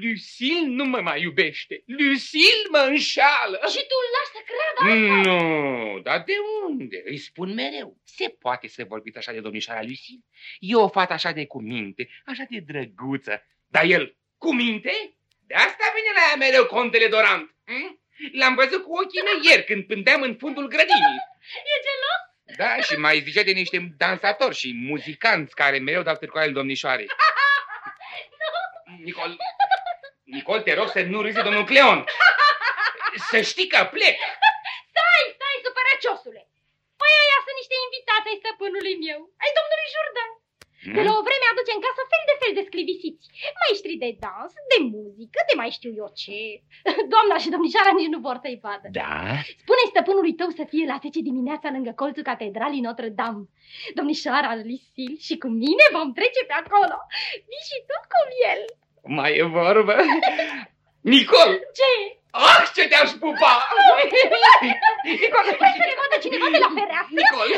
Lucille nu mă mai iubește. Lucille mă înșală. Și tu îl lași să creadă asta? Nu, dar de unde? Îi spun mereu. Se poate să vorbiți așa de domnișoara Lucille? E o fată așa de cuminte, așa de drăguță. Dar el, cu minte? De asta vine la ea mereu contele Dorant. Hm? L-am văzut cu ochii mei ieri când pândeam în fundul grădinii. E gelos? Da, și mai zicea de niște dansatori și muzicanți care mereu dau târcoale domnișoarei. Nicol, Nicol, te rog să nu râzi de domnul Cleon. Să știi că plec. Stai, stai, supărăciosule. Păi aia sunt niște invitați ai stăpânului meu, ai domnului Jourdan. De la o vreme aduce în casă fel de fel de sclivisiți. Maestri de dans, de muzică, de mai știu eu ce. Doamna și domnișoara nici nu vor să-i vadă. Da? Spune stăpânului tău să fie la 10 dimineața lângă colțul catedralii Notre-Dame. Domnișoara Lucille și cu mine vom trece pe acolo. Vii și tu cu el. Mai e vorbă? Nicol! Ce? Ah, ce te-aș pupa! Nicol! Vrei să ne vadă cineva de la fereastră? Nicol!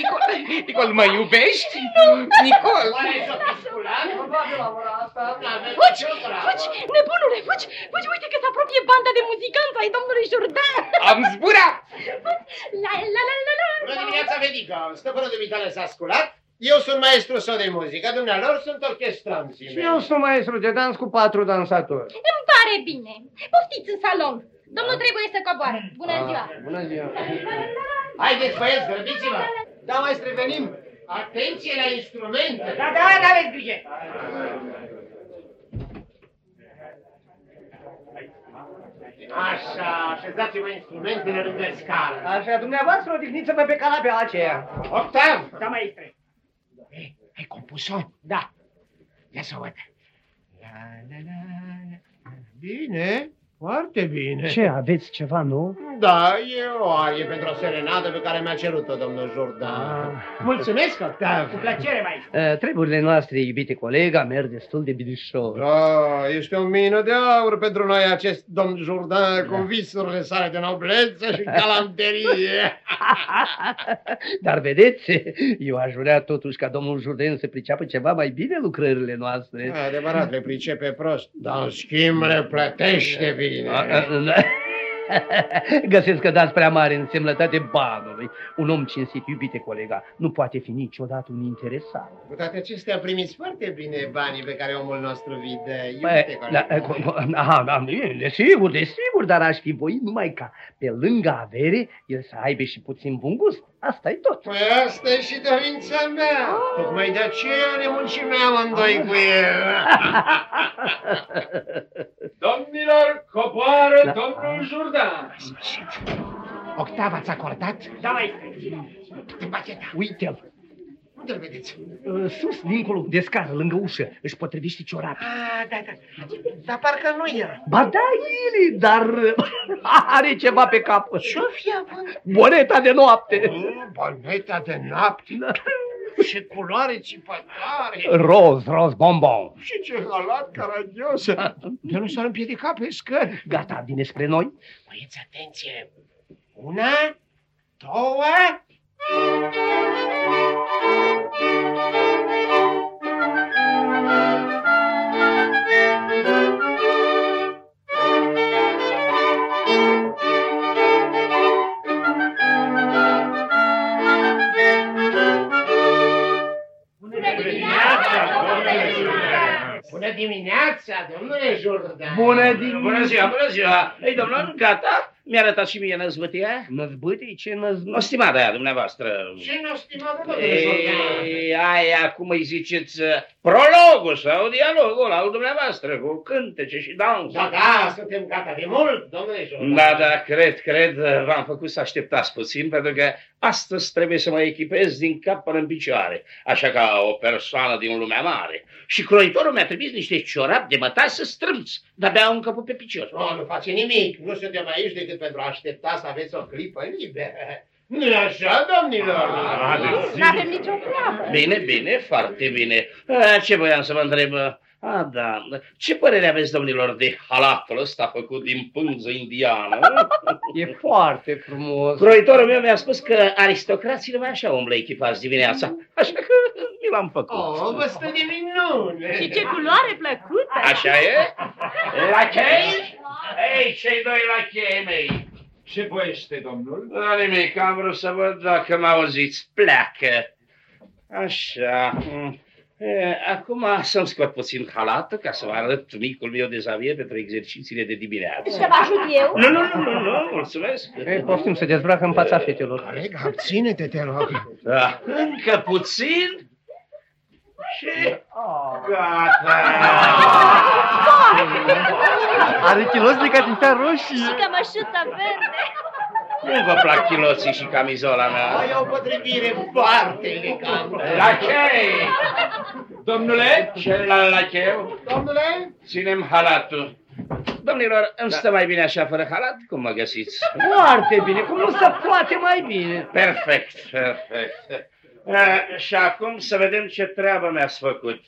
Nicol! Nicol, mă iubești? Nu! Nicol! Fugi! Fugi! Nebunule, fugi! Fugi! Uite că se apropie banda de muzicanți ai domnului Jourdan! Am zburat! La la la la la! Bună dimineața, Vedica! Stăpânul Dumitale s-a sculat. Eu sunt maestru său de muzică, dumnealor sunt orchestranții Și mei. eu sunt maestru de dans cu patru dansatori. Îmi pare bine. Poftiți în salon. Domnul trebuie să coboare. Bună ziua! Ah, Bună ziua! Haideți, băieți, grăbiți-vă! Da, maestre, venim! Atenție la instrumente! Da, da, da, aveți grijă. Așa, așezați-vă instrumentele lângă scară. Așa, dumneavoastră odihniți-vă pe canapea aceea. Octav! Da, maestre. Ai compus-o? Da. Ia să văd. La, la, la. Bine, foarte bine. Ce, aveți ceva nou? Da, e o arie pentru o serenadă pe care mi-a cerut-o domnul Jourdan. Mulțumesc, Octav! Cu plăcere, maestre. Uh, treburile noastre, iubite colega, merg destul de binișor. Da, ești o mină de aur pentru noi acest domn Jourdan cu visurile sale de noblețe și galanterie. Dar vedeți, eu aș vrea totuși ca domnul Jourdain să priceapă ceva mai bine lucrările noastre. Adevărat, le pricepe prost, dar în schimb le plătește bine. 啊嗯嗯来 Găsesc că dați prea mare însemnătate banului. Un om cinstit, iubite colega, nu poate fi niciodată un interesat. Cu toate acestea primiți foarte bine banii pe care omul nostru vi dă, Băi, iubite da, coleg. co- co- aha, da, desigur, desigur, dar aș fi voit numai ca pe lângă avere el să aibă și puțin bun gust. asta e tot. Păi asta e și dorința mea. Tocmai de aceea ne muncim noi amândoi cu el. Domnilor, coboară Da. domnul Jourdan. Octava ți-a acordat? Da, maestre. De pacheta. Uite-l, Unde-l vedeți? uh, sus, dincolo, de scară, lângă ușă, își potrivește ciorapii. Ah, da, da. Dar parcă nu era. Ba da, Ili, dar are ceva pe cap. Ce-o fi având? Boneta de noapte. Mm, Boneta de noapte. Ce culoare cipătare. Roz, roz, bonbon. Și ce halat caragios. De nu s-ar împiedica pe scări. Gata, vine spre noi. Băieți, atenție. Una, două... Bună Bună dimineața, domnule Jourdan. Bună dimineața. Bună ziua, bună ziua! Ei, domnul, gata? Mi-a arătat și mie năzbâtia? Năzbâtii? Ce năzbâtii? O stimată aia dumneavoastră. Ce nu stimată, domnule Jourdan? Ei, aia, cum îi ziceți, prologul sau dialogul al dumneavoastră cu cântece și dans. Da, da, suntem gata de mult, domnule Jordan. Da, da, cred, cred, v-am făcut să așteptați puțin, pentru că astăzi trebuie să mă echipez din cap până în picioare, așa ca o persoană din lumea mare. Și croitorul mi-a trimis niște ciorapi de mătari să strâmți, de-abia au încăput pe picior. Nu, nu face nimic. Nu suntem aici decât pentru a aștepta să aveți o clipă liberă. nu e așa, domnilor? Nu avem nicio treabă. Bine, bine, foarte bine. A, Ce voiam să vă întreb? A, da. Ce părere aveți, domnilor, de halatul ăsta făcut din pânză indiană? E foarte frumos. Croitorul meu mi-a spus că aristocrații numai așa umblă echipați dimineața, așa că mi l-am făcut. Oh, vă stă de minune. Și ce culoare plăcută! Așa e? La chei? Ei, cei doi la chei mei. Ce voiește, domnul? Da, nimic, am vrut să văd dacă mă auziți. Pleacă. Așa. E, acum să-mi scot puțin halatul ca să vă arăt micul meu dezavier pentru exercițiile de dimineață. Și vă ajut eu? Nu, nu, nu, nu, nu, mulțumesc. Ei, poftim să dezbracă în fața fetelor. Coleg, abține-te, te rog. Da. Încă puțin și gata. Are chilos de catifea roșie. Și cămășuță verde. Nu vă plac chiloții și camizola mea? Ai o potrivire foarte elegantă. La chei! Domnule? Celălalt la cheu? Domnule? Ținem halatul. Domnilor, îmi stă mai bine așa fără halat? Cum mă găsiți? Foarte bine, cum nu se poate mai bine. Perfect, perfect. Uh, și acum să vedem ce treabă mi-ați făcut.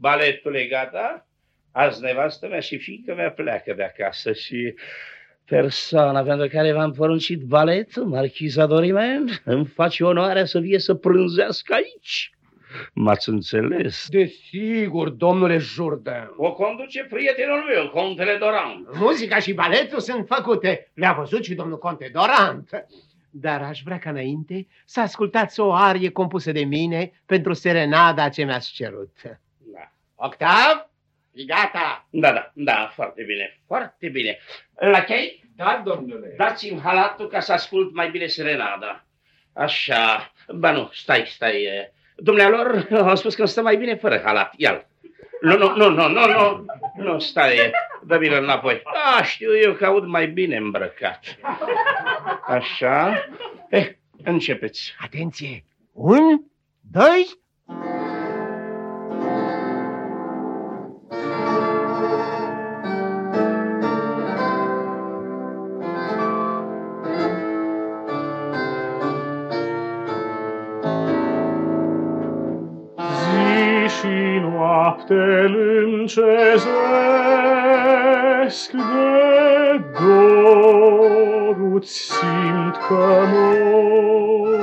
Baletul e gata? Azi nevastă mea și fiica mea pleacă de acasă și persoana pentru care v-am poruncit baletul, marchiza Dorimen, îmi face onoarea să vie să prânzească aici. M-ați înțeles? Desigur, domnule Jourdain. O conduce prietenul meu, contele Doran. Muzica și baletul sunt făcute. Le-a văzut și domnul Conte Dorant. Dar aș vrea ca înainte să ascultați o arie compusă de mine pentru serenada ce mi-ați cerut. Da. Octav, e gata. Da, da, da, foarte bine, foarte bine. La chei? Da, domnule. Dați-mi halatul ca să ascult mai bine serenada. Așa. Ba nu, stai, stai. e. Dumnealor au spus că îmi stă mai bine fără halat. Ia-l. Nu, nu, nu, nu, nu, nu, nu, stai, dă-mi-l înapoi. Da, știu eu că aud mai bine îmbrăcat. Așa. Eh, începeți. Atenție! Un, doi, noapte lâncezesc de dorul simt că mor.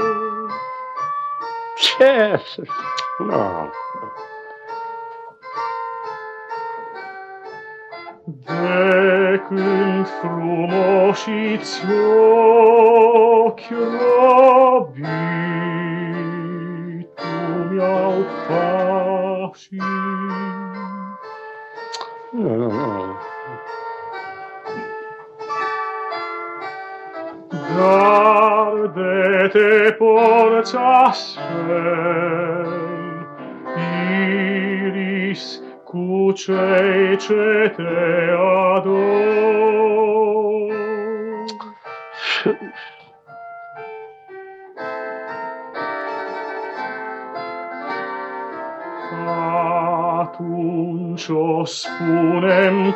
Ce? Nu. De când frumoșiți ochi robitul mi-au pașii. Nu, nu, nu. Dar de te porți astfel, Iris, cu cei ce te ador.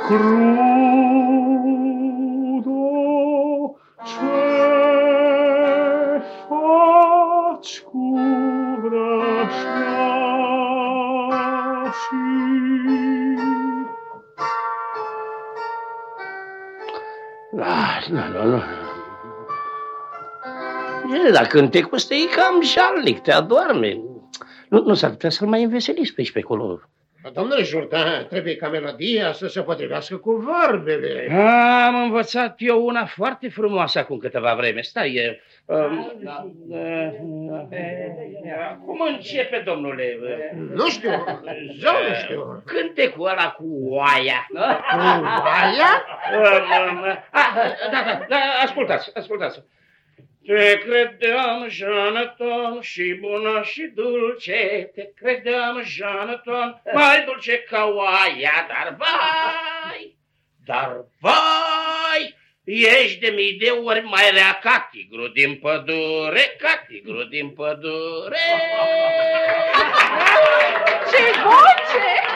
Crudo, ce faci cu vrășmașii? Da, nu, nu, nu. E, dar cântecul ăsta e cam jalnic, te adorme. Nu, nu s-ar putea să-l mai înveseliți pe aici pe acolo. Domnule Jourdain, trebuie ca melodia să se potrivească cu vorbele. Am învățat eu una foarte frumoasă acum câteva vreme. Stai, e... Um, cum începe, domnule? Nu știu, zău nu știu. Cântecul ăla cu oaia. Cu oaia? Um, um, ah, da, da, da, ascultați, ascultați. Te credeam, Jonathan, și bună și dulce, te credeam, Jonathan, mai dulce ca oaia, dar vai, dar vai, ești de mii de ori mai rea ca tigru din pădure, ca tigru din pădure. Ce voce!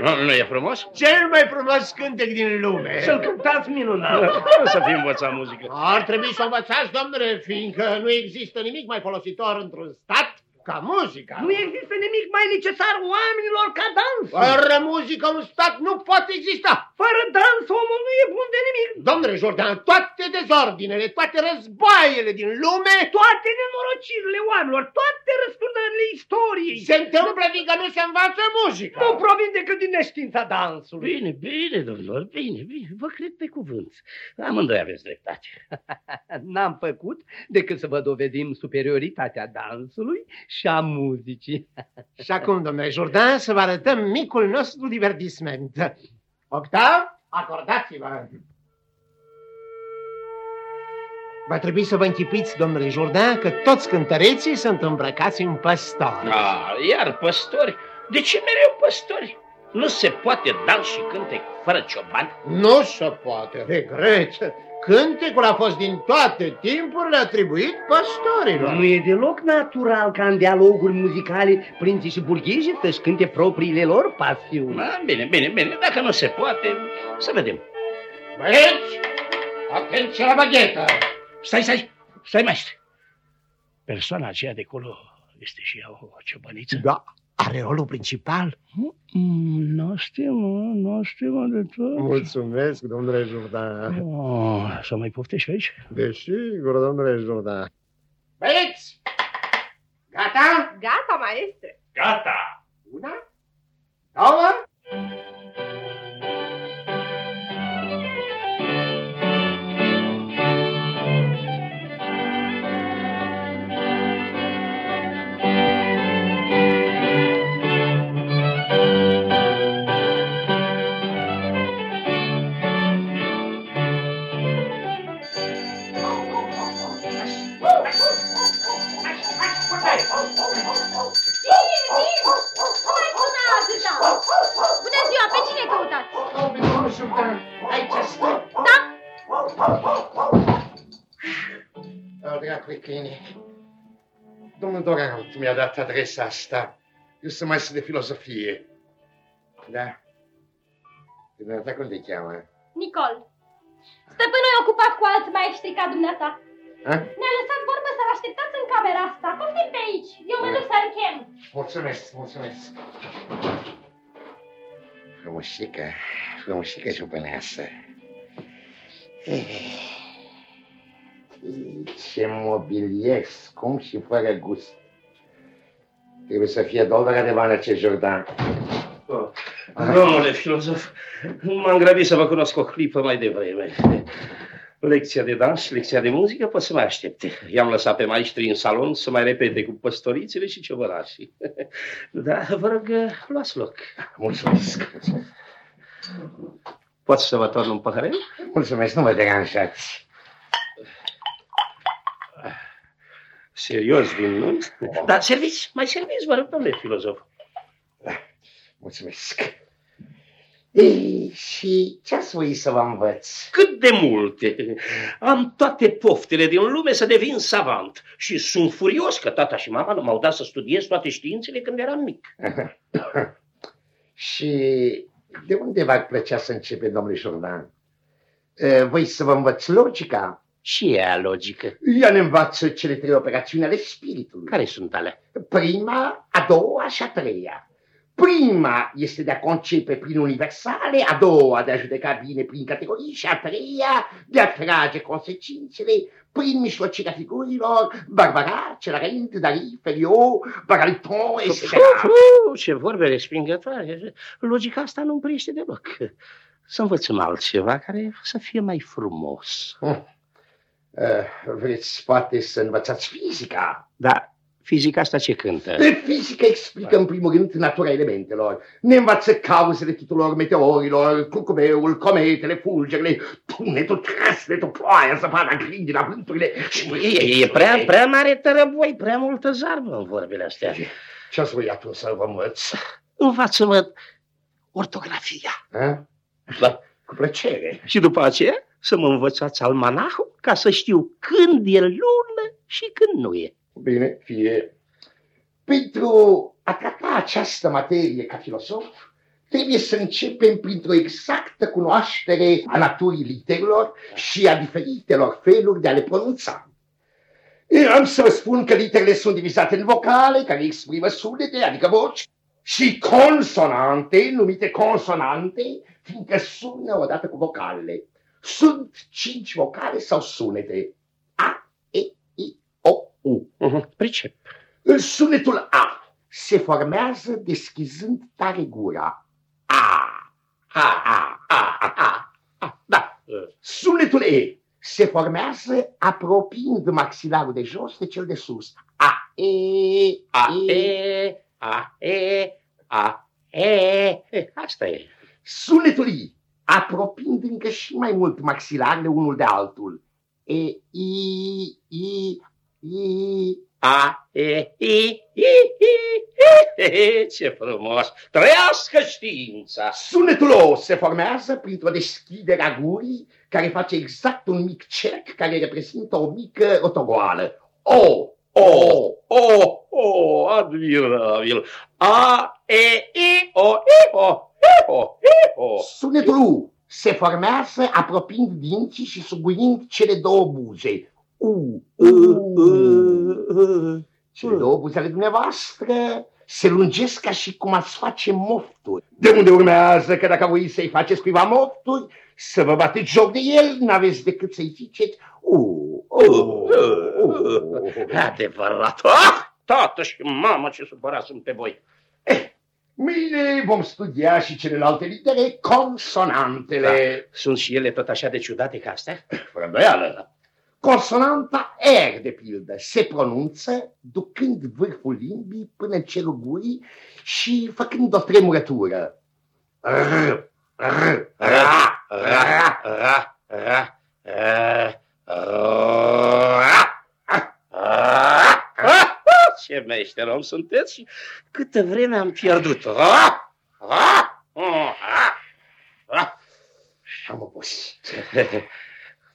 Nu, nu e frumos? Cel mai frumos cântec din lume. Să-l cântați minunat. Nu să fi învățat muzică. Ar trebui să o învățați, domnule, fiindcă nu există nimic mai folositor într-un stat ca muzica. Nu există nimic mai necesar oamenilor ca dans. Fără muzică un stat nu poate exista. Fără dans omul nu e bun de nimic. Domnule Jordan, toate dezordinele, toate războaiele din lume Toate nenorocirile oamenilor, toate răsturnările istoriei. se întâmplă fiindcă nu se învață muzică. Nu provin decât din neștiința dansului. Bine, bine, domnilor, bine, bine, vă cred pe cuvânt. Amândoi aveți dreptate. N-am făcut decât să vă dovedim superioritatea dansului și a muzicii. Și acum, domnule Jordan, să vă arătăm micul nostru divertisment. Octav, acordați-vă! Va trebui să vă închipuiți, domnule Jordan, că toți cântăreții sunt îmbrăcați în păstori. Ah, iar păstori? De ce mereu păstori? Nu se poate dans și cântec fără cioban? Nu se poate, regret. Cântecul a fost din toate timpurile atribuit păstorilor. Nu e deloc natural ca în dialoguri muzicale prinții și burghezii să-și cânte propriile lor pasiuni. Ah, bine, bine, bine, dacă nu se poate, să vedem. Băieți, atenție la baghetă! Stai, stai, stai, maestre. Persoana aceea de acolo este și ea o ciobăniță? Da, are rolul principal. Mm, Nu știu, mă, nu știu mă, de tot. Mulțumesc, domnule Jordan. Oh, să mai poftești aici? Desigur, domnule Jordan. Băieți! Gata? Gata, maestre. Gata! Una, două, Bună ziua, pe cine căutați? Domnule Jordan, aici stă. Da? Oh, dracului câine. Domnul Dorant mi-a dat adresa asta. Eu sunt maestru de filozofie. Da? Dumneata cum te cheamă? Nicol. Stăpânul e ocupat cu alți maestri ca dumneata. Ha? Ne-a lăsat vorbă să-l așteptați în camera asta. Poftim pe aici. Eu mă duc să-l chem. Mulțumesc, mulțumesc. Frumușică, frumușică jupâneasă. Eh, Ce mobilier scump și fără gust. Trebuie să fie dollara de bani acest Jordan. Domnule filozof, m-am grăbit să vă cunosc o clipă mai devreme. Lecția de dans și lecția de muzică pot să mai aștepte. I-am lăsat pe maestri în salon să mai repete cu păstorițele și ciobărașii. Da, vă rog, luați loc. Mulțumesc. Pot să vă torn un paharel? Mulțumesc, nu mă deranjați. Serios, vin, nu? Da, serviți, mai serviți, vă rog, domnule filozof. Mulțumesc. Ei, și ce ați voi să vă învăț? Cât de multe! Am toate poftele din lume să devin savant și sunt furios că tata și mama nu m-au dat să studiez toate științele când eram mic. și de unde v-ar plăcea să începe, domnule Jordan? Eh, Voi să vă învăț logica? Și ea logică. Ea ne învață cele trei operațiuni ale spiritului. Care sunt ale? Prima, a doua și a treia. Prima este de a concepe prin universale, a doua de a judeca bine prin categorii și a treia de a trage consecințele prin mijlocirea figurilor Barbara, Celarent, Dali, Feliot, Bagaliton, etc. Uf, ce vorbe respingătoare. Logica asta nu-mi priește deloc. Să învățăm altceva care să fie mai frumos. Eh, Vreți poate să învățați fizica? Da, Fizica asta ce cântă? De fizică explică în primul rând natura elementelor. Ne învață cauzele tuturor meteorilor, curcubeul, cometele, fulgerele, tunetul, trăsnetul, ploaia, zăpada, grindina, vânturile și... E, e prea, prea mare tărăboi, prea multă zarbă în vorbele astea. Ce ați vrea tu să vă învăț? Învață-mă ortografia. A? Da. Cu plăcere. Și după aceea să mă învățați almanahul ca să știu când e lună și când nu e. Bine, fie. Pentru a trata această materie ca filosof, trebuie să începem printr-o exactă cunoaștere a naturii literelor și a diferitelor feluri de a le pronunța. Eu Am să vă spun că literele sunt divizate în vocale, care exprimă sunete, adică voci, și consonante, numite consonante, fiindcă sună odată cu vocalele. Sunt cinci vocale sau sunete. A, E, I, O, U. Uh-huh. Pricep. Sunetul A se formează deschizând tare gura. A, A, A, A, A, A. A. Da. Sunetul E se formează apropiind maxilarul de jos de cel de sus. A, E, A, E, A, E, A, E. E, Asta e. Sunetul I, apropiind încă și mai mult maxilarele unul de altul. E, I, I, I, A, E, I, I, I, I. Ce frumos! Trăiască știința! Sunetul O se formează printr-o deschidere a gurii care face exact un mic cerc care reprezintă o mică rotogoală. O, O, O, O, admirabil! A, E, I, O, I, O, I, O, I, O. Sunetul U se formează apropiind dinții și suguind cele două buze. U, U. Cele două buze ale dumneavoastră se lungesc ca și cum ați face mofturi. De unde urmează că dacă voi să-i faceți cuiva mofturi, să vă bateți joc de el, n-aveți decât să-i ziceți U, U, U. Adevărat! Ah, tată și mamă ce supărat sunt pe voi! Mâine vom studia și celelalte litere consonantele. Sunt și ele tot așa de ciudate ca astea? Fără îndoială. Consonanta R, de pildă, se pronunță ducând vârful limbii până în cerul gurii și făcând o tremurătură. R, R, ra, ra, ra, ra, ra, ra, Ce meșter om sunteți și câtă vreme am pierdut. Ra, ra, ra, ra. Am obosit.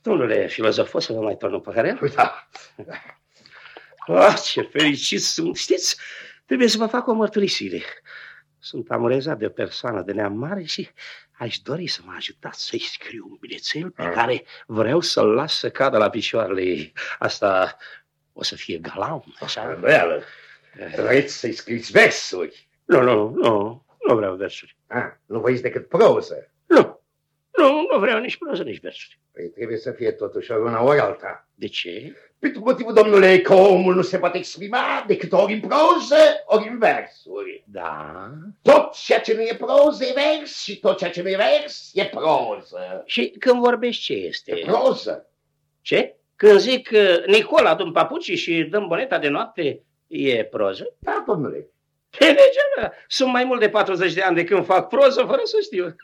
Domnule filozofos, să vă mai torn un paharel? Da. Ah, ce fericit sunt! Știți, trebuie să vă fac o mărturisire. Sunt amorezat de o persoană de neam mare și aș dori să mă ajutați să-i scriu un bilețel pe care vreau să-l las să cadă la picioarele ei. Asta o să fie galant, așa? Îndoială. Vreți să-i scriți versuri? Nu, nu, nu, nu vreau versuri. Ah, nu voiți decât proză. Nu, nu, nu vreau nici proză, nici versuri. Păi trebuie să fie totuși ori una ori alta. De ce? Pentru motivul, domnule, că omul nu se poate exprima decât ori în proză, ori în versuri. Da. Tot ceea ce nu e proză e vers și tot ceea ce nu e vers e proză. Și când vorbești ce este? Proză. Ce? Când zic uh, Nicola, adun papucii și dăm boneta de noapte, e proză? Da, domnule. Pe degeaba. Sunt mai mult de 40 de ani de când fac proză fără să știu.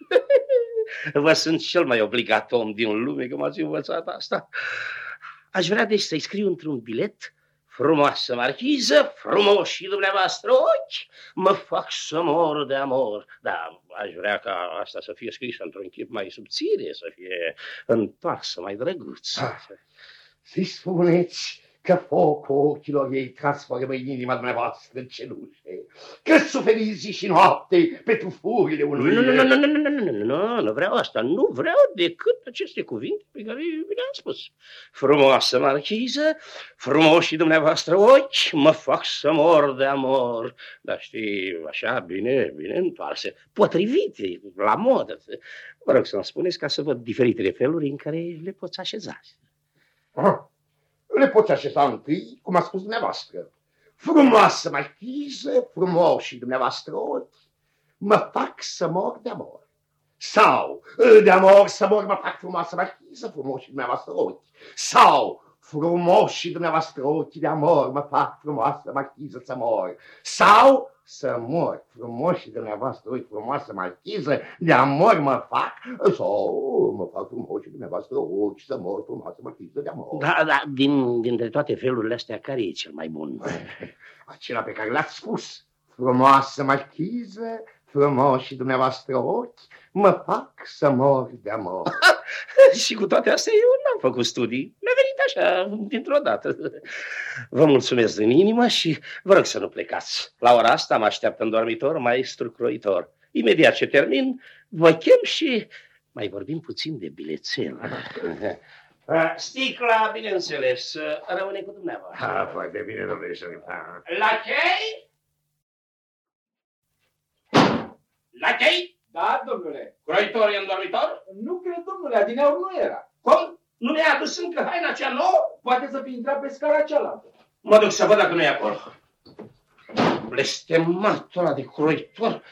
Vă sunt cel mai obligat om din lume că m-ați învățat asta. Aș vrea deci să-i scriu într-un bilet Frumoasă marchiză, frumos și dumneavoastră ochi, mă fac să mor de amor. Da, aș vrea ca asta să fie scrisă într-un chip mai subțire, să fie întoarsă mai drăguț. Ah, să-i spuneți că focul ochilor ei transformă inima dumneavoastră în cenușe, că suferiți zi și noapte pentru furile unui... Nu, nu, nu, nu, nu, nu, nu, nu, nu, nu vreau asta. Nu vreau decât aceste cuvinte pe care vi le-am spus. Frumoasă marchiză, frumoși dumneavoastră ochi, mă fac să mor de amor. Dar știi, așa, bine, bine întoarse, potrivite, la modă. Vă rog să-mi spuneți ca să văd diferitele feluri în care le poți așeza. Ah, le poți așeza întâi, cum a spus dumneavoastră. Frumoasă marchiză, frumoși dumneavoastră ochi, mă fac să mor de amor. Sau, de amor să mor, mă fac frumoasă marchiză, frumoși dumneavoastră ochi. Sau, frumoși dumneavoastră ochii de amor mă fac frumoasă marchiză să mor. Sau să mor, frumoși dumneavoastră ochi, frumoasă marchiză de amor mă fac, sau mă fac frumoși dumneavoastră ochi să mor, frumoasă marchiză de amor. Da, da, din, dintre toate felurile astea, care e cel mai bun? Acela pe care l-ați spus, frumoasă marchiză, frumoși dumneavoastră ochi, mă fac să mor de amor. și cu toate astea eu n-am făcut studii. Mi-a venit așa, dintr-o dată. Vă mulțumesc din inimă și vă rog să nu plecați. La ora asta mă așteaptă în dormitor maestru croitor. Imediat ce termin, vă chem și mai vorbim puțin de bilețel. Sticla, bineînțeles, rămâne cu dumneavoastră. Ah, foarte bine, domnule Șerifan. La chei? La chei? Da, domnule. Croitor e în dormitor? Nu cred, domnule, adineauri nu era. Cum? Nu mi-a adus încă haina cea nouă? Poate să fi intrat pe scara cealaltă. Mă duc să văd dacă nu e acolo. Blestematul ăla de croitor.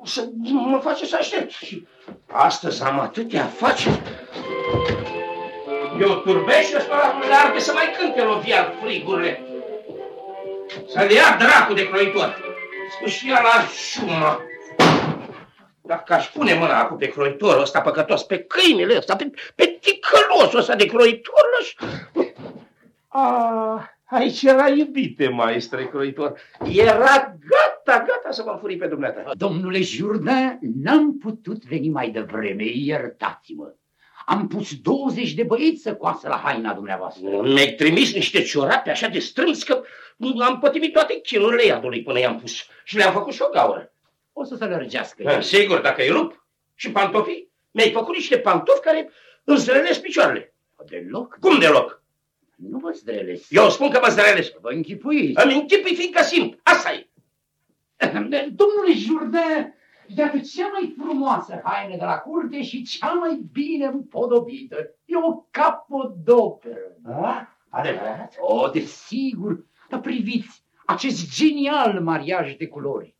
O să mă face să aștept. Și astăzi am atâtea afaceri. Eu turbești și spălatul le arde să mai cânte lovia frigurile. Să-l ia dracu de croitor. Scuși la șumă. Dacă aș pune mâna acum pe croitorul ăsta păcătos, pe câinele ăsta, pe, pe ticălosul ăsta de croitor, aș... Ah, aici era iubite, maestre croitor. Era gata, gata să mă furi pe dumneata. Domnule Jourdain, n-am putut veni mai devreme, iertați-mă. Am pus 20 de băieți să coasă la haina dumneavoastră. Mi-ai trimis niște ciorape așa de strâns că am pătimit toate chinurile iadului până i-am pus și le-am făcut și o gaură. O să se lărgească. Ha, sigur, dacă e rup. Și pantofii? Mi-ai făcut niște pantofi care îmi zdrelesc picioarele. Deloc? Cum deloc? Nu vă zdrelesc. Eu spun că mă zdrelesc. Vă închipuiți. Îmi închipui fiindcă simt. Asta e. Domnule Jourdain, iată cea mai frumoasă haină de la curte și cea mai bine împodobită. E o capodoperă. Da? Adevărat? O, desigur. Dar priviți, acest genial mariaj de culori.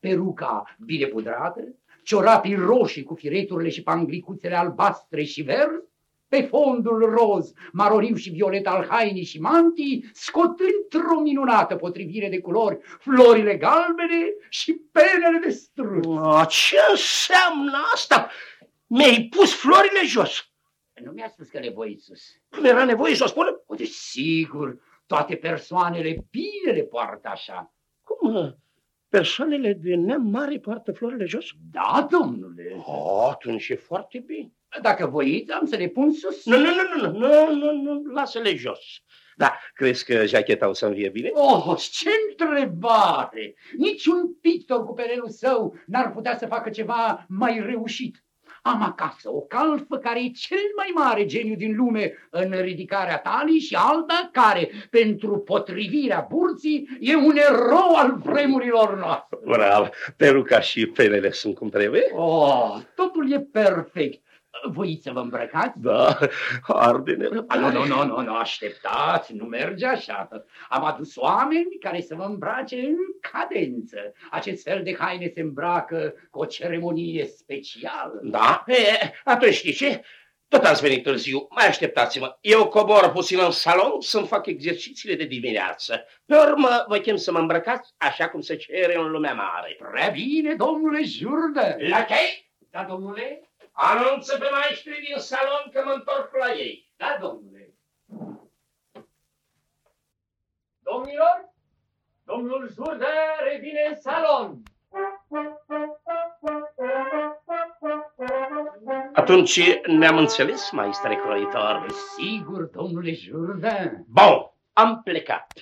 Peruca bine pudrată, ciorapii roșii cu fireturile și panglicuțele albastre și verzi, pe fondul roz, maroriu și violet al hainii și mantii, scot într-o minunată potrivire de culori florile galbene și penele de struț. O, ce înseamnă asta? Mi-ai pus florile jos. Nu mi-a spus că nevoie sus. Cum era nevoie să o spună? O, desigur, toate persoanele bine le poartă așa. Cum? Persoanele de neam mare poartă florile jos? Da, domnule. Oh, atunci e foarte bine. Dacă voiți, am să le pun sus. Nu, nu, nu, nu, nu, nu, nu, lasă-le jos. Da, crezi că jacheta o să-mi vie bine? Oh, ce întrebare! Niciun pictor cu perelul său n-ar putea să facă ceva mai reușit. Am acasă o calfă care e cel mai mare geniu din lume în ridicarea talii și alta care, pentru potrivirea burții, e un erou al vremurilor noastre. Bravo, peruca și penele sunt cum trebuie? Oh, totul e perfect. Voiți să vă îmbrăcați? Da, arde A, Nu, nu, nu, nu, nu, așteptați, nu merge așa. Am adus oameni care să vă îmbrace în cadență. Acest fel de haine se îmbracă cu o ceremonie specială. Da? E, atunci știți ce? Tot ați venit târziu, mai așteptați-mă. Eu cobor puțin în salon să-mi fac exercițiile de dimineață. Pe urmă vă chem să mă îmbrăcați așa cum se cere în lumea mare. Prea bine, domnule Jurdă. La chei? Da, domnule? Anunță pe maestri din salon că mă întorc la ei. Da, domnule. Domnilor, domnul Jurdă revine în salon. Atunci ne-am înțeles, maestre croitor. Sigur, domnule Jurdă. Bun, am plecat.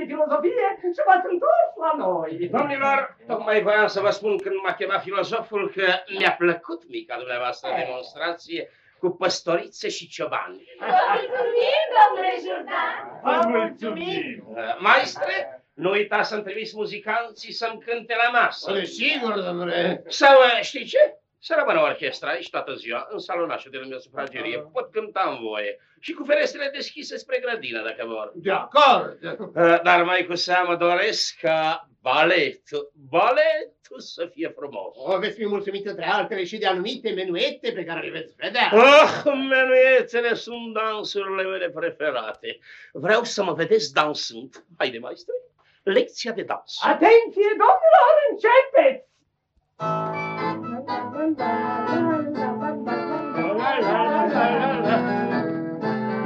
De filozofie și v-ați întors la noi. Domnilor, tocmai voiam să vă spun când m-a chemat filozoful că mi-a plăcut mica dumneavoastră demonstrație cu păstorițe și ciobani. Mulțumim, domnule Jourdain! Vă mulțumim! Uh, Maestre, nu uitați să-mi trimis muzicanții să-mi cânte la masă. Sigur, domnule. Sau, uh, știi ce? Să rămână orchestra aici toată ziua, în salonașul de lângă sufragerie. Pot cânta în voie și cu ferestrele deschise spre grădină, dacă vor. De acord. Uh, Dar mai cu seamă doresc ca baletul, baletul să fie frumos. O veți fi mulțumit între altele și de anumite menuete pe care le veți vedea. Ah, menuetele sunt dansurile mele preferate. Vreau să mă vedeți dansând. Haide, maestre, lecția de dans. Atenție, domnilor, începeți!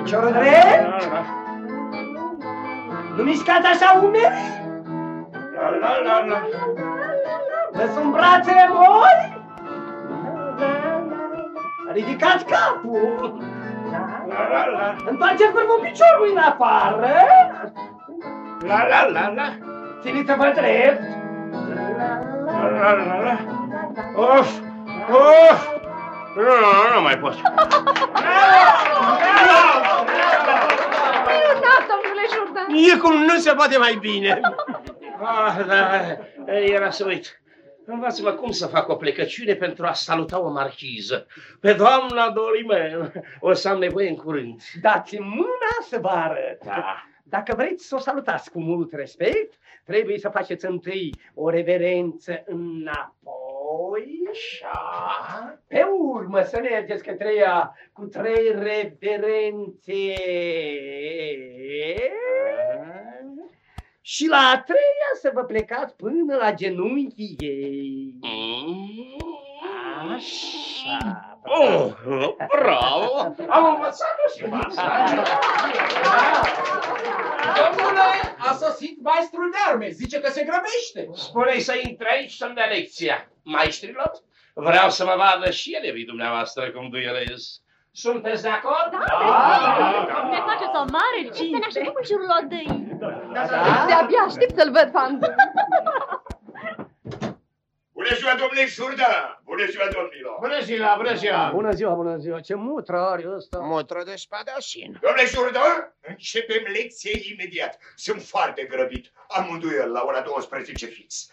Piciorul drept, nu mișcați așa umerii, lăsăm brațele moi, ridicați capul, întoarceți vârful piciorului în afară, La la la la. țineți-vă drept, La la la la. Of! Of! Nu, nu, nu mai pot. Minunat, domnule Jourdan! E cum nu se poate mai bine. Ah, da, era să uit. Învață-mă cum să fac o plecăciune pentru a saluta o marchiză. Pe doamna Dolimen. O să am nevoie în curând. dați-mi mâna să vă arăt. Da. Dacă vreți să o salutați cu mult respect, trebuie să faceți întâi o reverență înapoi. Așa. Pe urmă să mergeți către ea cu trei reverențe. Și la a treia să vă plecați până la genunchii ei. Mm. Așa. Oh, bravo! Am învățat-o și asta. Domnule, a sosit maestrul de arme. Zice că se grăbește. Spune-i să intre aici să-mi dea lecția. Maestrilor, vreau să mă vadă și elevii dumneavoastră cum duelez. Sunteți de acord? Da, Ne faceți o mare Să ne cinste. așteptăm în jurul odăii. Da. De-abia aștept să-l văd, Pandu. Bună ziua, domnule Jourdan! Bună ziua, domnilor! Bună ziua, bună ziua. Bună ziua, bună ziua. Ce mutră are ăsta? Motră de spadașin. Domnule Jourdan, începem lecție imediat. Sunt foarte grăbit. Amândoi la ora 12 fix.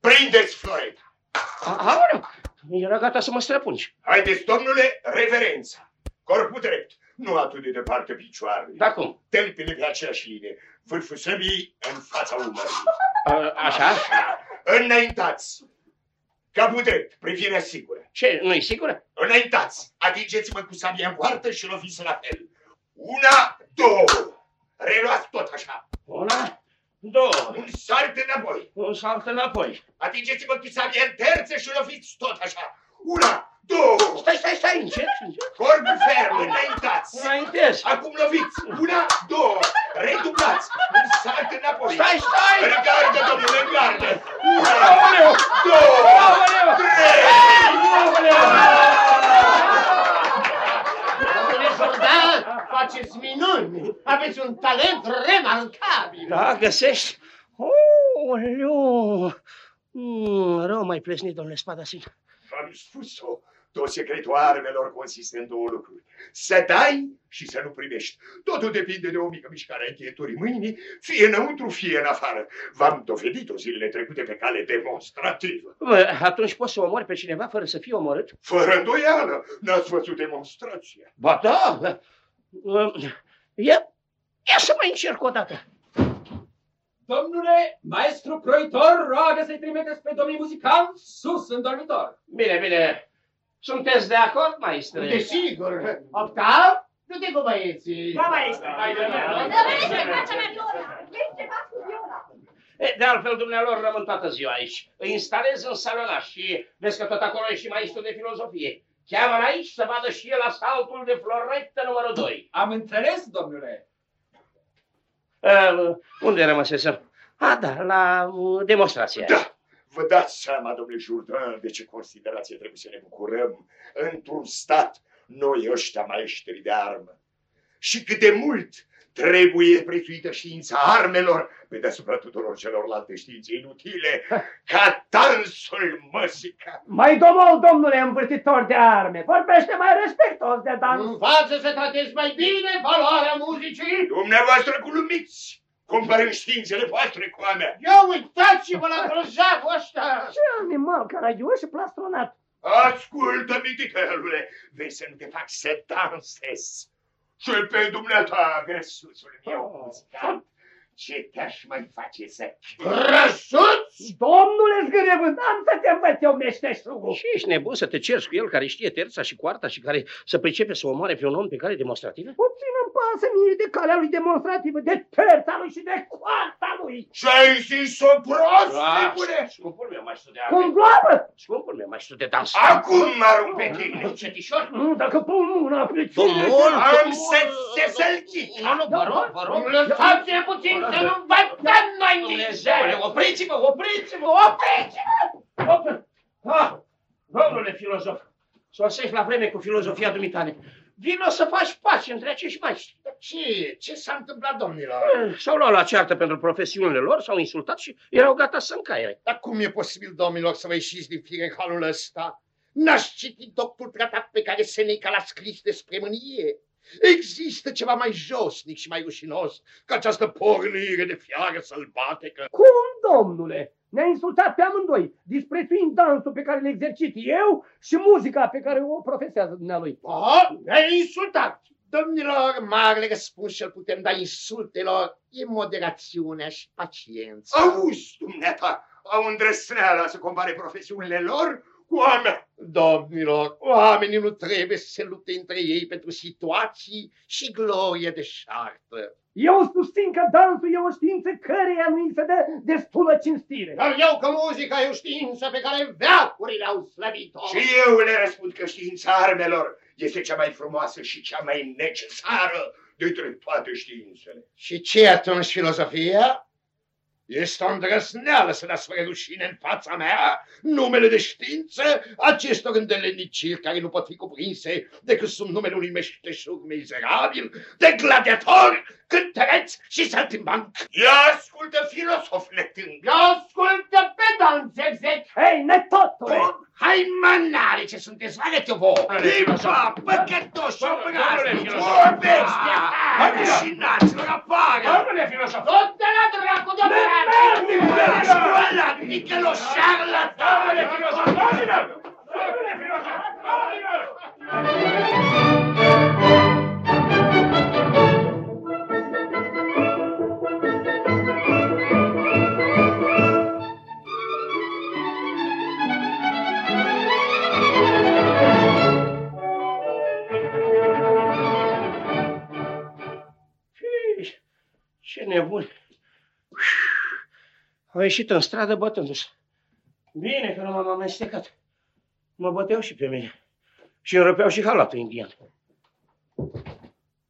Prindeți floreta. Aoleu, era gata să mă străpungi. Haideți, domnule, reverența. Corpul drept. Nu atât de departe picioarele. Da cum? Tălpile pe aceeași linie. Vârful săbii în fața umărului. A, Așa? Înaintați. Capul drept, privirea sigură. Ce, nu-i sigură? Înaintați, atingeți-mă cu sabia în poartă și loviți la fel. Una, două. Reluați tot așa. Una, două, Un salt înapoi. un salt înapoi. Atingeți-mă cu sabia în terță și loviți tot așa. Una, două. Stai, stai, stai, încet, încet. Corpul ferm, înaintați. Înaintez. Acum loviți. Una, două. Redublați. Un salt înapoi. Stai, stai! În gardă, domnule, în gardă. Una, două, trei. Domnule Jourdan, faceți minuni. Aveți un talent remarcabil. Da, găsești? Oh, nu. Mm, rău mai plesnit, domnule Spadasin. V-am spus-o. Tot secretul armelor consistă în două lucruri. Să dai și să nu primești. Totul depinde de o mică mișcare a încheieturii mâinii, fie înăuntru, fie în afară. V-am dovedit-o zilele trecute pe cale demonstrativă. Bă, atunci poți să omori pe cineva fără să fie omorât? Fără îndoială, n-ați văzut demonstrația. Ba da, da. Uh, Ia, ia să mai încerc o dată. Domnule, maestru proitor, roagă să-i trimiteți pe domnii muzicanți sus în dormitor. Bine, bine. Sunteți de acord, maestre? Desigur. Octav, du-te cu băieții. Da, maestru. Hai, domnule. Dă-mi fața mea, Viola. Vezi ce fac cu Viola. E, De altfel, dumnealor, rămân toată ziua aici. Îi instalez în salonaș și vezi că tot acolo e și maestru de filozofie. Cheamă aici să vadă și el asaltul de floretă numărul 2. Am înțeles, domnule. Uh, unde rămăsesem? A, da, la uh, demonstrație. Da, vă dați seama, domnule Jourdan, de ce considerație trebuie să ne bucurăm într-un stat, noi ăștia maestri de armă. Și cât de mult trebuie prețuită știința armelor pe deasupra tuturor celorlalte științe inutile, ca dansul măsica. Mai domol, domnule învârtitor de arme, vorbește mai respectos de dans. Învață să tratezi mai bine valoarea muzicii. Dumneavoastră glumiți, comparând științele voastre cu a mea. Ia uitați-vă la grozavul ăsta. Ce animal caragios și plastronat. Ascultă, mititelule, vezi să nu te fac să dansezi. Și pe dumneata, grăsuțul meu muzicant, ce te-aș mai face să Răsuț? Domnule zgârevânt, am să te învăț eu meșteșugul. Și ești nebun să te ceri cu el care știe terța și coarta și care să pricepe să omoare pe un om pe cale demonstrativă? Puțin îmi pasă mie de calea lui demonstrativă, de terța lui și de coarta lui. Și ai zis-o prost, nebune? Scumpul meu, mai de Cum gloabă? Scumpul meu, mai de dans. Acum mă arunc pe tine. Încetișor? Nu, dacă pun mâna pe tine... Domnul, Am să-ți se sălghic. Nu, nu, vă rog, vă rog. Lăsați-ne puțin să nu învățăm noi Dumnezeule, opriți-vă, opriți-vă, opriți-vă! Ah, domnule filozof, sosești la vreme cu filozofia dumitale. Vino să faci pace între acești maestri. Ce? Ce s-a întâmplat, domnilor? Eh, S-au luat la ceartă pentru profesiunile lor, s-au insultat și erau gata să încaiere. Dar cum e posibil, domnilor, să vă ieșiți din fire în halul ăsta? N-ați citit doctul tratat pe care Seneca l-a scris despre mânie? Există ceva mai josnic și mai rușinos ca această pornire de fiară sălbatecă? Cum, domnule? Ne-a insultat pe amândoi, disprețuind dansul pe care îl exercit eu și muzica pe care o profesează dumnealui. Oh, ne-ai insultat! Domnilor, marele răspuns ce putem da insultelor e moderațiunea și paciența. Auzi, dumneata, au îndrăsneala să compare profesiunile lor cu a mea. Domnilor, oamenii nu trebuie să se lupte între ei pentru situații și glorie de șartă. Eu susțin că dansul e o știință căreia nu îi se dă destulă cinstire. Dar eu că muzica e o știință pe care veacurile au slăvit-o. Și eu le răspund că știința armelor este cea mai frumoasă și cea mai necesară dintre toate științele. Și ce atunci filozofia? Este o îndrăzneală să dați fără rușine în fața mea. Numele de știință acestor îndeleniciri care nu pot fi cuprinse decât sub numele unui meșteșug mizerabil, de gladiator, cântăreț și saltimbanc. Ia ascultă, filosof netâng! Ia ascultă pe danțezec! Hei, netotule! Bun, hai mânare ce sunteți, vagă-te vouă! Limba, păcătoși, obrazi, vorbești de ta, rușinați-vă afară! Domnule filozof! Du-te la dracu de Școala, nicălo șarlatan! Domnule filozof! Domnule filozof! Domnule! Fii, nebun! Au ieșit în stradă bătându-se. Bine că nu m-am amestecat. Mă băteau și pe mine. Și îmi răpeau și halatul indian.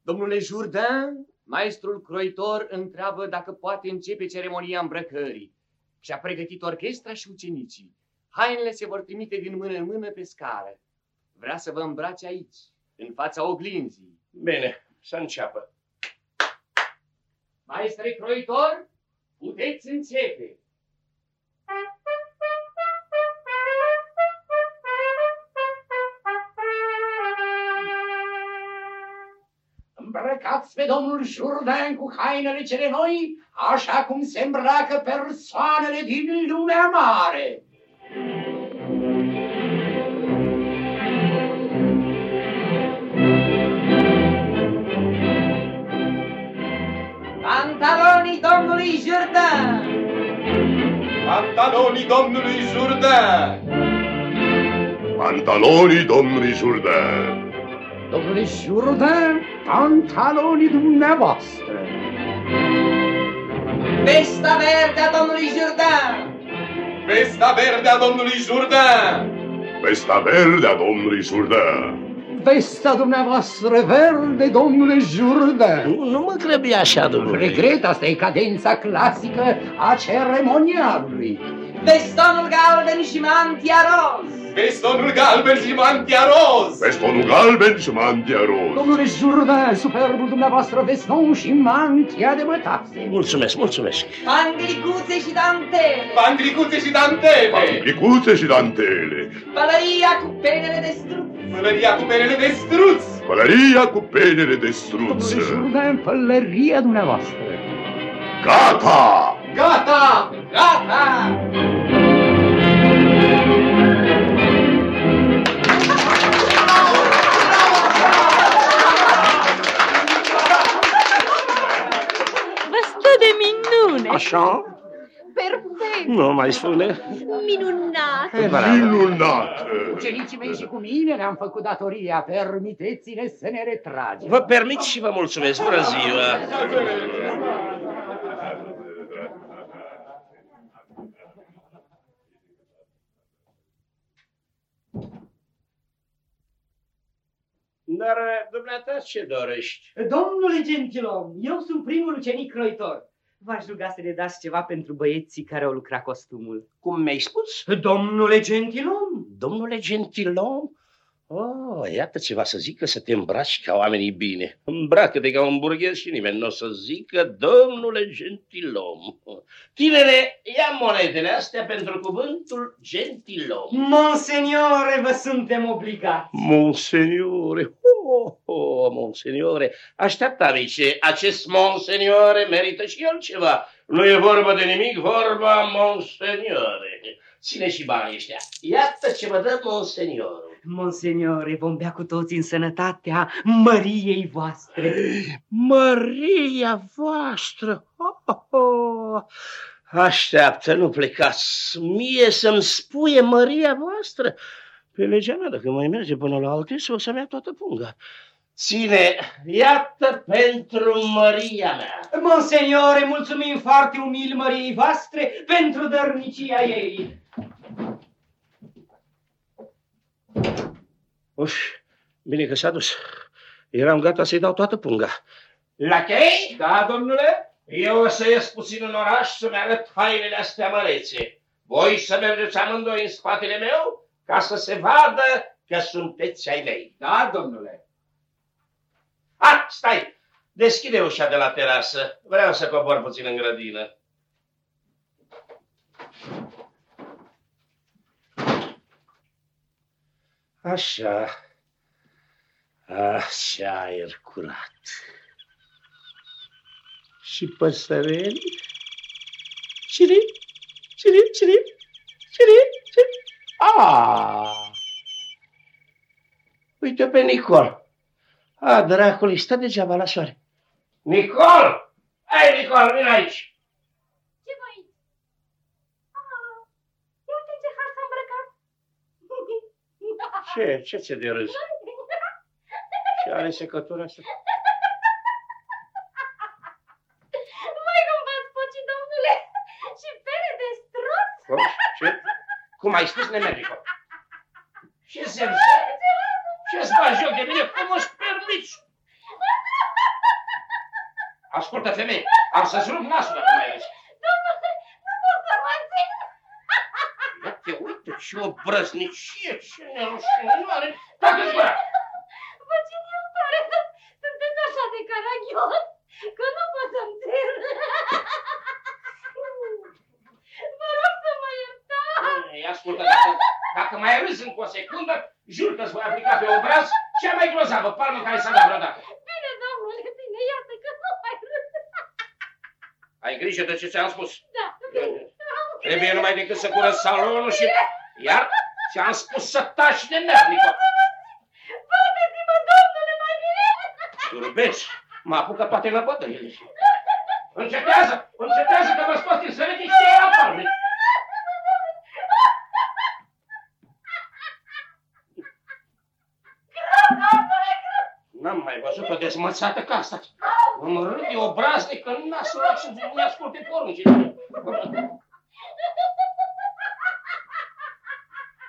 Domnule Jourdain, maestrul croitor întreabă dacă poate începe ceremonia îmbrăcării și a pregătit orchestra și ucenicii. Hainele se vor trimite din mână în mână pe scară. Vrea să vă îmbrace aici, în fața oglinzii. Bine, să înceapă. Maestre croitor, puteți începe. Îmbrăcați pe domnul Jourdain cu hainele cele noi, așa cum se îmbracă persoanele din lumea mare. Pantalonii domnului Jourdain! Pantalonii domnului Jourdain! Pantalonii domnului Jourdain! Domnule Jourdain, pantalonii dumneavoastră. Vesta verde a domnului Jourdain! Vesta verde a domnului Jourdain! Vesta verde a domnului Jourdain! Vesta dumneavoastră verde, domnule Jourdain. Nu, nu mă grăbi așa, domnule. Regret, asta e cadența clasică a ceremonialului. Vestonul galben și mantia roz! Vestonul galben și mantia roz! Vestonul galben și mantia roz! Domnule Jourdain, superbul dumneavoastră veston și mantia de mătase. Mulțumesc, mulțumesc. Panglicuțe și dantele! Panglicuțe și dantele! Panglicuțe și dantele! Pălăria cu penele de struț! Pălăria cu penele de struț! Pălăria cu penele de struț! Domnule Jourdain, pălăria dumneavoastră. Gata! Gata! Gata! Așa? Perfect! Nu mai spune. Minunat! Minunat! Ucenicii mei și cu mine ne-am făcut datoria. Permiteți-ne să ne retragem. Vă permit și vă mulțumesc. Bună ziua! Dar, dumneata, ce dorești? Domnule gentilom, eu sunt primul ucenic croitor. V-aș ruga să ne dați ceva pentru băieții care au lucrat costumul. Cum mi-ai spus? Domnule gentilom! Domnule gentilom? Oh, iată ceva să zică să te îmbraci ca oamenii bine. Îmbracă-te ca un burghez și nimeni nu o să zică, domnule gentilom. Tinere, ia monedele astea pentru cuvântul gentilom. Monseniore, vă suntem obligați. Monseniore, oh, oh, monseniore, așteaptă amice, acest monseniore merită și el ceva. Nu e vorba de nimic, vorba monseniore. Ține și banii ăștia. Iată ce vă dă monseniorul. Monseniore, vom bea cu toții în sănătatea măriei voastre. Maria voastră! Oh, oh, oh. Așteaptă, nu plecați. Mie să-mi spuie Maria voastră. Pe legea mea, dacă mai merge până la alte, o să-mi ia toată punga. Ține, iată pentru Maria mea. Monseniore, mulțumim foarte umil măriei voastre pentru dărnicia ei. Uf, bine că s-a dus. Eram gata să-i dau toată punga. La chei? Da, domnule? Eu o să ies puțin în oraș să-mi arăt hainele astea mărețe. Voi să mergeți amândoi în spatele meu ca să se vadă că sunteți ai mei. Da, domnule. Ah, stai! Deschide ușa de la terasă. Vreau să cobor puțin în grădină. Așa. Așa, aer curat. Și păsăreli? Ciri, ciri, ciri, ciri, ciri. Ah! Uite pe Nicol. A, dracului, stă degeaba la soare. Nicol! Hai, Nicol, vin aici! Ce voi? Ah, ia uite ce har s-a îmbrăcat! Ce? Ce ți de râs? Și are secătura asta. Mai cum v-ați pocit, domnule! Și pere de struț! Cum? Ce? Cum ai spus, nemernico? Ce se Ce-ți bagi joc de mine? Cum îți permiți? Ascultă, femeie, am să-ți rup nasul dacă mai auzi. Domnule, nu pot să mă țin! Ia te uite, ce obrăznicie, ce nerușinare. Tacă-ți gura! Vă țin iertare, sunteți așa de caragios că nu pot să-mi țin. Vă rog să mă iertați! Ei, ascultă, dacă, dacă mai râzi încă o secundă, jur că-ți voi aplica pe obraz cea mai grozavă palmă care s-a dat vreodată. Bine, domnule, bine, iată că nu mai râd. Ai grijă de ce ți-am spus. Da, bine. Trebuie numai decât să curăț salonul și... Iar ți-am spus să taci de nernică. Bateți-mă, domnule, mai bine! Turbeți, mă apucă toate năpădările. Încetează, încetează că vă scot din sărete și te iau palme. N-am mai văzut o dezmățată ca asta. Îmi râde obraznic în nasul ăla și nu asculte poruncile.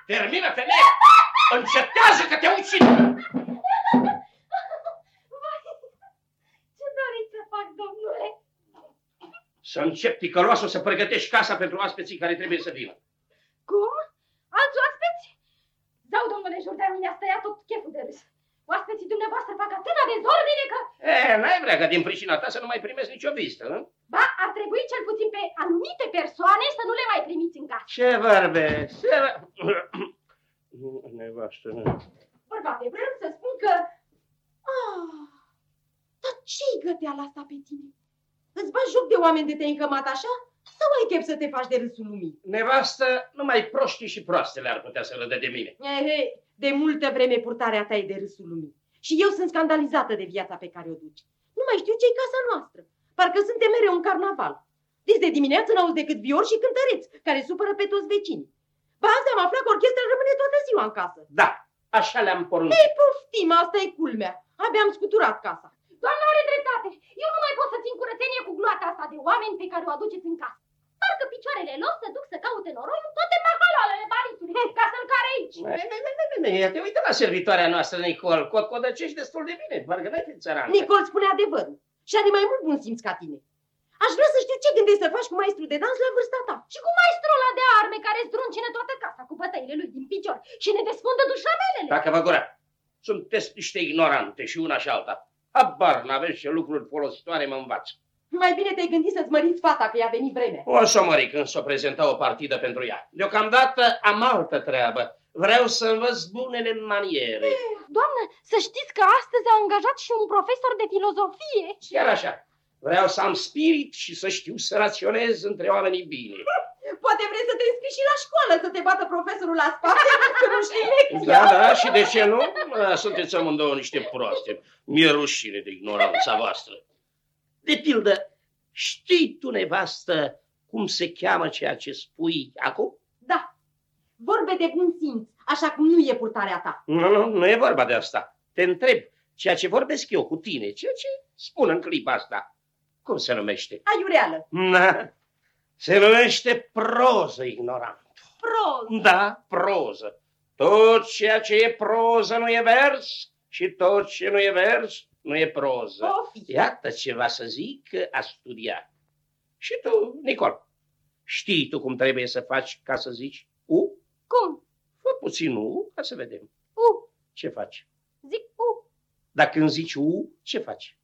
Termină, femeie! Încetează că te ucid! Ce doriți să fac, domnule? Să încep ticăloasă să pregătești casa pentru aspeții care trebuie să vină. Cum? Alți oaspeți? Zau, domnule Jordan, mi-a stăiat tot cheful de râs. Oaspeții dumneavoastră fac atâta dezordine că... E, n-ai vrea ca din pricina ta să nu mai primezi nicio vizită, nu? Ba, ar trebui cel puțin pe anumite persoane să nu le mai primiți în casă. Ce vorbe? Ce Nevastă, nu. Bărbate, vreau să spun că... Ah, dar ce-i găteala asta pe tine? Îți bagi joc de oameni de te-ai încămat așa? Sau ai chef să te faci de râsul lumii? Nevastă, numai proștii și proastele ar putea să râdă de mine. Ehe, de multă vreme purtarea ta e de râsul lumii. Și eu sunt scandalizată de viața pe care o duci. Nu mai știu ce-i casa noastră. Parcă suntem mereu în carnaval. Deci de dimineață n-auzi decât viori și cântăreți, care supără pe toți vecinii. Ba azi am aflat că orchestra rămâne toată ziua în casă. Da, așa le-am poruncit. Ei, poftim, asta e culmea. Abia am scuturat casa. Doamna are dreptate. Eu nu mai pot să țin curățenie cu gloata asta de oameni pe care o aduceți în casă. Parcă picioarele lor se duc să caute noroi în toate mahalalele baritului, ca să-l care aici. Ia te uită la servitoarea noastră, Nicol. Cod codăcești destul de bine, parcă n-ai fi țărancă. Nicol spune adevărul și are mai mult bun simț ca tine. Aș vrea să știu ce gândești să faci cu maestru de dans la vârsta ta. Și cu maestrul ăla de arme care zdruncine toată casa cu bătăile lui din picior și ne desfundă dușamelele. Dacă vă gura, sunteți niște ignorante și una și alta. Habar n-aveți ce lucruri folositoare mă învață. Mai bine te-ai gândit să-ți măriți fata că i-a venit vremea. O să mări când s-o prezenta o partidă pentru ea. Deocamdată am altă treabă. Vreau să învăț bunele maniere. Doamnă, să știți că astăzi a angajat și un profesor de filozofie. Chiar așa. Vreau să am spirit și să știu să raționez între oamenii bine. Poate vrei să te înscrii și la școală, să te bată profesorul la spate, să nu știi lecția. Da, da, și de ce nu? A, Sunteți amândouă niște proaste. Mi-e rușine de ignoranța voastră. De pildă, știi tu, nevastă, cum se cheamă ceea ce spui acum? Da, vorbe de bun simț, așa cum nu e purtarea ta. Nu, nu, nu e vorba de asta. Te întreb, ceea ce vorbesc eu cu tine, ceea ce spun în clipa asta, cum se numește? Aiureală. Na, se numește proză, ignorant. Proză. Da, proză. Tot ceea ce e proză nu e vers și tot ce nu e vers nu e proză. Pofi. Iată ceva să zic a studia. Și tu, Nicol, știi tu cum trebuie să faci ca să zici U? Cum? Fă puțin U ca să vedem. U. Ce faci? Zic U. Dacă când zici U, ce faci?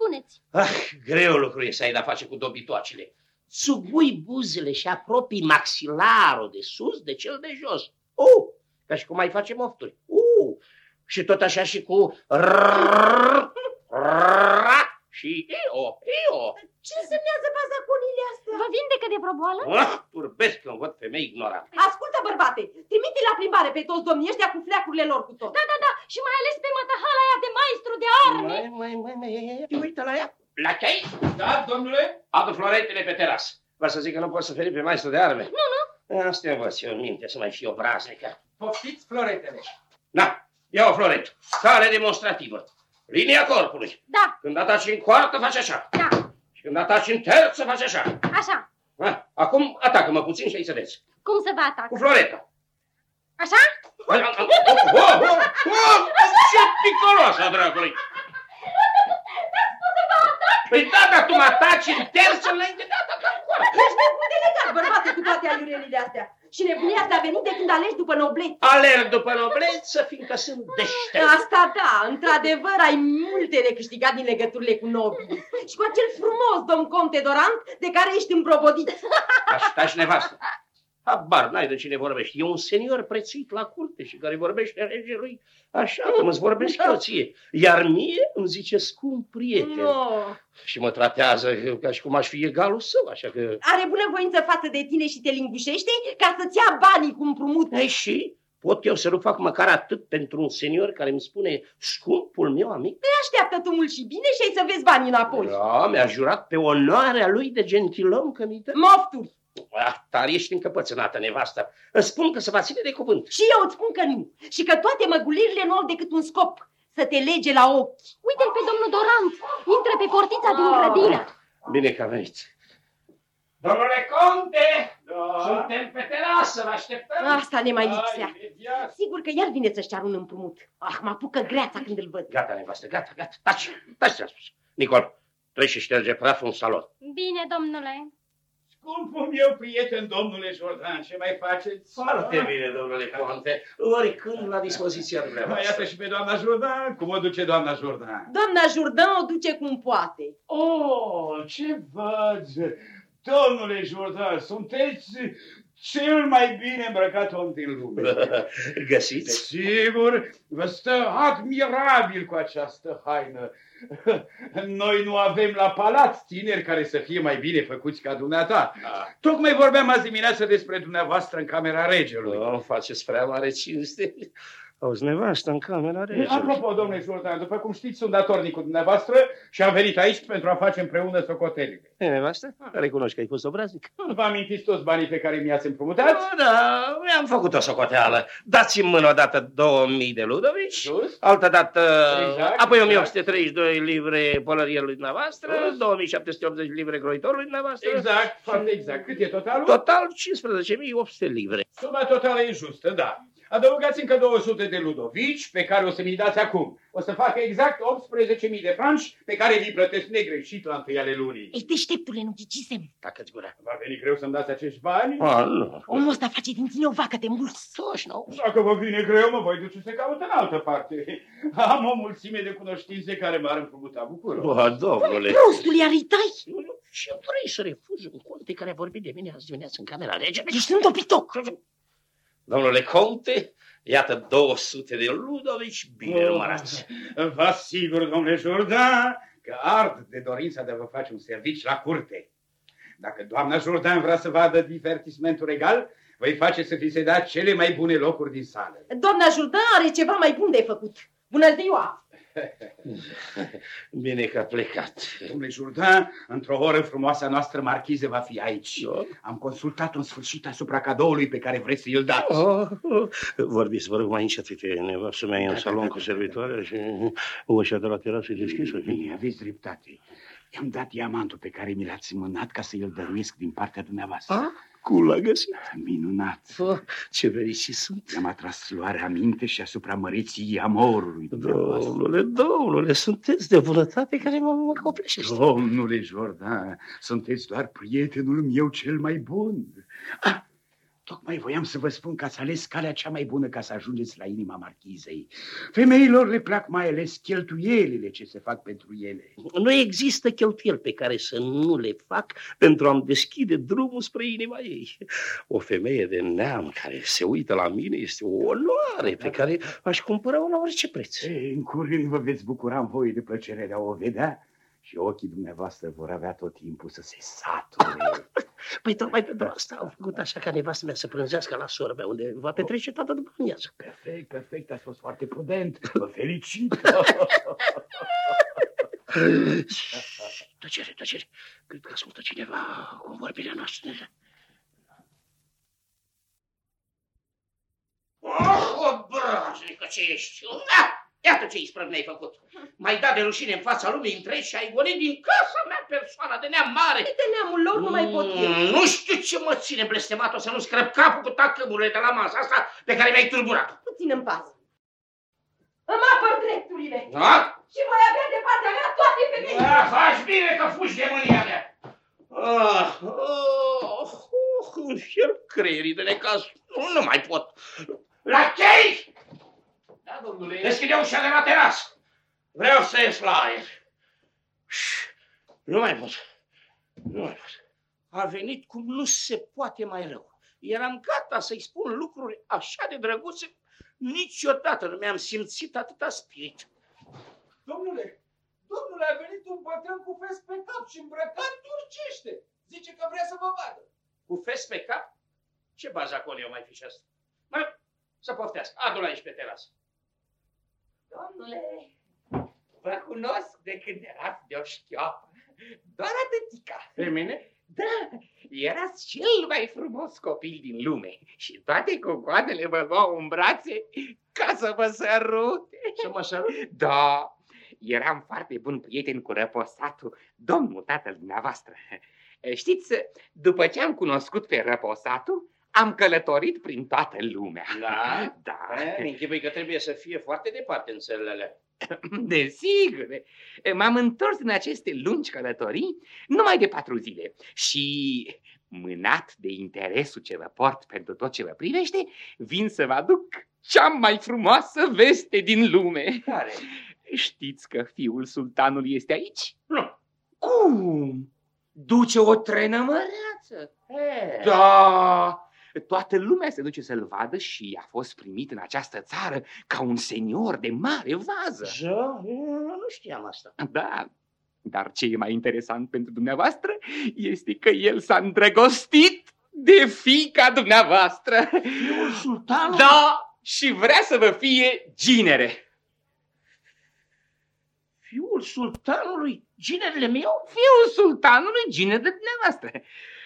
Fac ce-mi spuneți. Ah, greu lucru e să ai de-a face cu dobitoacele. Sugui buzele și apropii maxilarul de sus de cel de jos. U, ca și cum mai face mofturi. U, și tot așa și cu rrrr, rrrr, și eo, eo. Ce semnează bazaconile astea? Vă vindecă de vreo boală? Ah, turbesc când văd femei ignorante. Ascultă, bărbate, trimite la plimbare pe toți domnii ăștia cu fleacurile lor cu tot. Da, da, da, și mai ales pe mătăhala aia de maestru de arme. Mai, mai, mai, mai, te uită la ea. La chei? Da, domnule? Adu floretele pe terasă. Vă să zic că nu pot să feri pe maestru de arme. Nu, nu. Asta învăț eu în minte, să mai fie obraznică. Poftiți floretele. Da, ia o floretă. Cale demonstrativă. Linia corpului. Da. Când ataci în coartă, faci așa. Da. Și când ataci în terță, faci așa. Așa. Ha? Acum atacă-mă puțin și ai să vezi. Cum să vă atac? Cu floreta. Așa? Oh, oh, oh, oh, oh, ce picoloasa, dragului! Păi da, dar tu mă ataci în terță înainte de a ataca în coartă. Ești nebun de legat, bărbate, cu toate aiurelile astea. Și nebunia asta a venit de când alegi după noblețe. Alerg după nobleță, fiindcă sunt deștept. Asta da, într-adevăr ai multe de câștigat din legăturile cu nobili. Și cu acel frumos domn conte Dorant de care ești împrobodit. Asta și nevastă. Habar n-ai de cine vorbești. E un senior prețuit la curte și care vorbește regelui așa cum îți vorbesc eu ție. Iar mie îmi zice scump prieten. No. Și mă tratează ca și cum aș fi egalul său, așa că... Are bună voință față de tine și te lingușește ca să-ți ia banii cu împrumut. Ei și pot eu să nu fac măcar atât pentru un senior care îmi spune scumpul meu amic? Te așteaptă tu mult și bine și ai să vezi banii înapoi. Da, mi-a jurat pe onoarea lui de gentilom că mi dă. Mofturi. Ah, tare ești încăpățânată, nevastă. Îți spun că se va ține de cuvânt. Și eu îți spun că nu. Și că toate măgulirile nu au decât un scop. Să te lege la ochi. Uite-l pe domnul Dorant. Intră pe portița din grădină. Bine că a venit. Domnule Conte, da. suntem pe terasă, vă așteptăm. Asta ne mai lipsea. Sigur că iar vine să-și ceară un împrumut. Ah, mă apucă greața când îl văd. Gata, nevastă, gata, gata. Taci, taci, ți-am spus. Nicol, treci și șterge praful în salon. Bine, domnule. Scumpul meu prieten, domnule Jordan, ce mai faceți? Foarte bine, domnule Conte. Oricând la dispoziția Mai dumneavoastră. iată și pe doamna Jordan. Cum o duce doamna Jordan? Doamna Jourdan o duce cum poate. Oh, ce văd! Domnule Jordan, sunteți cel mai bine îmbrăcat om din lume. Găsiți? Sigur, vă stă admirabil cu această haină. Noi nu avem la palat tineri care să fie mai bine făcuți ca dumneata. Tocmai vorbeam azi dimineață despre dumneavoastră în camera regelui. Nu, faceți prea mare cinste. Auzi, nevastă în camera E, regelui. Apropo, domnule Sultan, după cum știți, sunt datornicul dumneavoastră și am venit aici pentru a face împreună socotelile. E, nevastă? Recunoști că ai fost obraznic? Nu vă amintiți toți banii pe care mi-ați împrumutat? Da, da, mi-am făcut o socoteală. Dați-mi mână odată 2000 de ludovici, altă dată, Exact, apoi exact. 1832 livre pălărierului dumneavoastră, 2780 livre croitorului dumneavoastră. Exact, foarte exact. Cât e totalul? Total 15.800 livre. Suma totală e justă, da. Adăugați încă 200 de ludovici pe care o să mi dați acum. O să facă exact 18.000 de franci pe care vi plătesc negreșit la întâi ale lunii. Ei, deșteptule, nu ghicisem. Tacă-ți gura. Va veni greu să-mi dați acești bani? A, nu. Omul ăsta face din tine o vacă de mulți. Toși, nu? Dacă vă vine greu, mă voi duce să caut în altă parte. Am o mulțime de cunoștințe care m-ar împrumuta bucuros. Bă, domnule. Prostul, iar îi dai. Și vrei să refuzi un conte care a vorbit de mine azi dimineață în camera regelui? Ești un topitoc. Domnule conte, iată 200 de ludovici bine numărați. Vă asigur, domnule Jourdan, că ard de dorința de a vă face un serviciu la curte. Dacă doamna Jourdan vrea să vadă divertismentul regal, voi face să vi se dea cele mai bune locuri din sală. Doamna Jourdan are ceva mai bun de făcut. Bună ziua! Bine că a plecat. Domnule Jourdan, într-o oră frumoasa noastră marchiză va fi aici. Am consultat în sfârșit asupra cadoului pe care vreți să îl dați. Oh, oh. Vorbiți, vă rog, mai încet, uite, nevastă mea e în salon cu servitoarea și ușa de la terasă e deschisă. Bine, aveți dreptate. I-am dat diamantul pe care mi l-ați mânat ca să îl dăruiesc din partea dumneavoastră. A? Cum l-a găsit? Minunat. Oh, ce fericit sunt. I-am atras luarea minte și asupra măreției amorului dumneavoastră. Domnule, domnule, sunteți de bunătate care mă, mă copleșește. Domnule Jordan, sunteți doar prietenul meu cel mai bun. Ah, tocmai voiam să vă spun că ați ales calea cea mai bună ca să ajungeți la inima marchizei. Femeilor le plac mai ales cheltuielile ce se fac pentru ele. Nu există cheltuieli pe care să nu le fac pentru a-mi deschide drumul spre inima ei. O femeie de neam care se uită la mine este o onoare pe care aș cumpăra-o la orice preț. Ei, în curând vă veți bucura în voi de plăcerea de a o vedea și ochii dumneavoastră vor avea tot timpul să se sature. Păi tocmai pentru asta am făcut așa ca nevastă mea să prânzească la sorbea, unde va petrece toată după amiază. Perfect, perfect, ați fost foarte prudent. Vă felicit. Tăcere, tăcere. Cred că ascultă cineva convorbirea noastră. Oh, obraznică ce ești! Da! Iată ce isprăv ne-ai făcut. M-ai dat de rușine în fața lumii întregi și ai gonit din casa mea persoana de neam mare. De neamul lor nu mai pot eu. Mm, Nu știu ce mă ține blestemat, o să nu scrăp capul cu tacămurile de la masa asta pe care mi-ai turburat. Puțin în paz. Îmi apăr drepturile. Da? Și voi avea de partea mea toate femeile. Da, faci bine că fugi de mânia mea. Ah, oh, oh, îmi fierb creierii de necaz. Nu, nu mai pot. La chei! Da, domnule. Deschide ușa de la terasă. Vreau să ies la aer. Ș, Nu mai pot. Nu mai pot. A venit cum nu se poate mai rău. Eram gata să-i spun lucruri așa de drăguțe. Niciodată nu mi-am simțit atâta spirit. Domnule, domnule, a venit un bătrân cu fes pe cap și îmbrăcat turcește. Zice că vrea să vă vadă. Cu fes pe cap? Ce bazacol eu mai fi și asta? Mă, să poftească. Adu-l aici pe terasă. Domnule, vă cunosc de când erați de o șchioapă. Doar atâtica. Pe mine? Da, erați cel mai frumos copil din lume și toate cocoanele vă luau în brațe ca să vă sărute. Să mă sărut? Da, eram foarte bun prieten cu răposatul, domnul tatăl dumneavoastră. Știți, după ce am cunoscut pe răposatul, am călătorit prin toată lumea. Da? Da. Mi închipui că trebuie să fie foarte departe în țările alea. Desigur. M-am întors în aceste lungi călătorii numai de patru zile și, mânat de interesul ce vă port pentru tot ce vă privește, vin să vă aduc cea mai frumoasă veste din lume. Care? Știți că fiul sultanului este aici? Nu. Cum? Duce o trenă măreață. E. Da! Toată lumea se duce să-l vadă și a fost primit în această țară ca un senior de mare vază. Da? Nu știam asta. Da, dar ce e mai interesant pentru dumneavoastră este că el s-a îndrăgostit de fica dumneavoastră. Fiul sultanului? Da, și vrea să vă fie ginere. Fiul sultanului, ginerele meu? Fiul sultanului, ginerele dumneavoastră.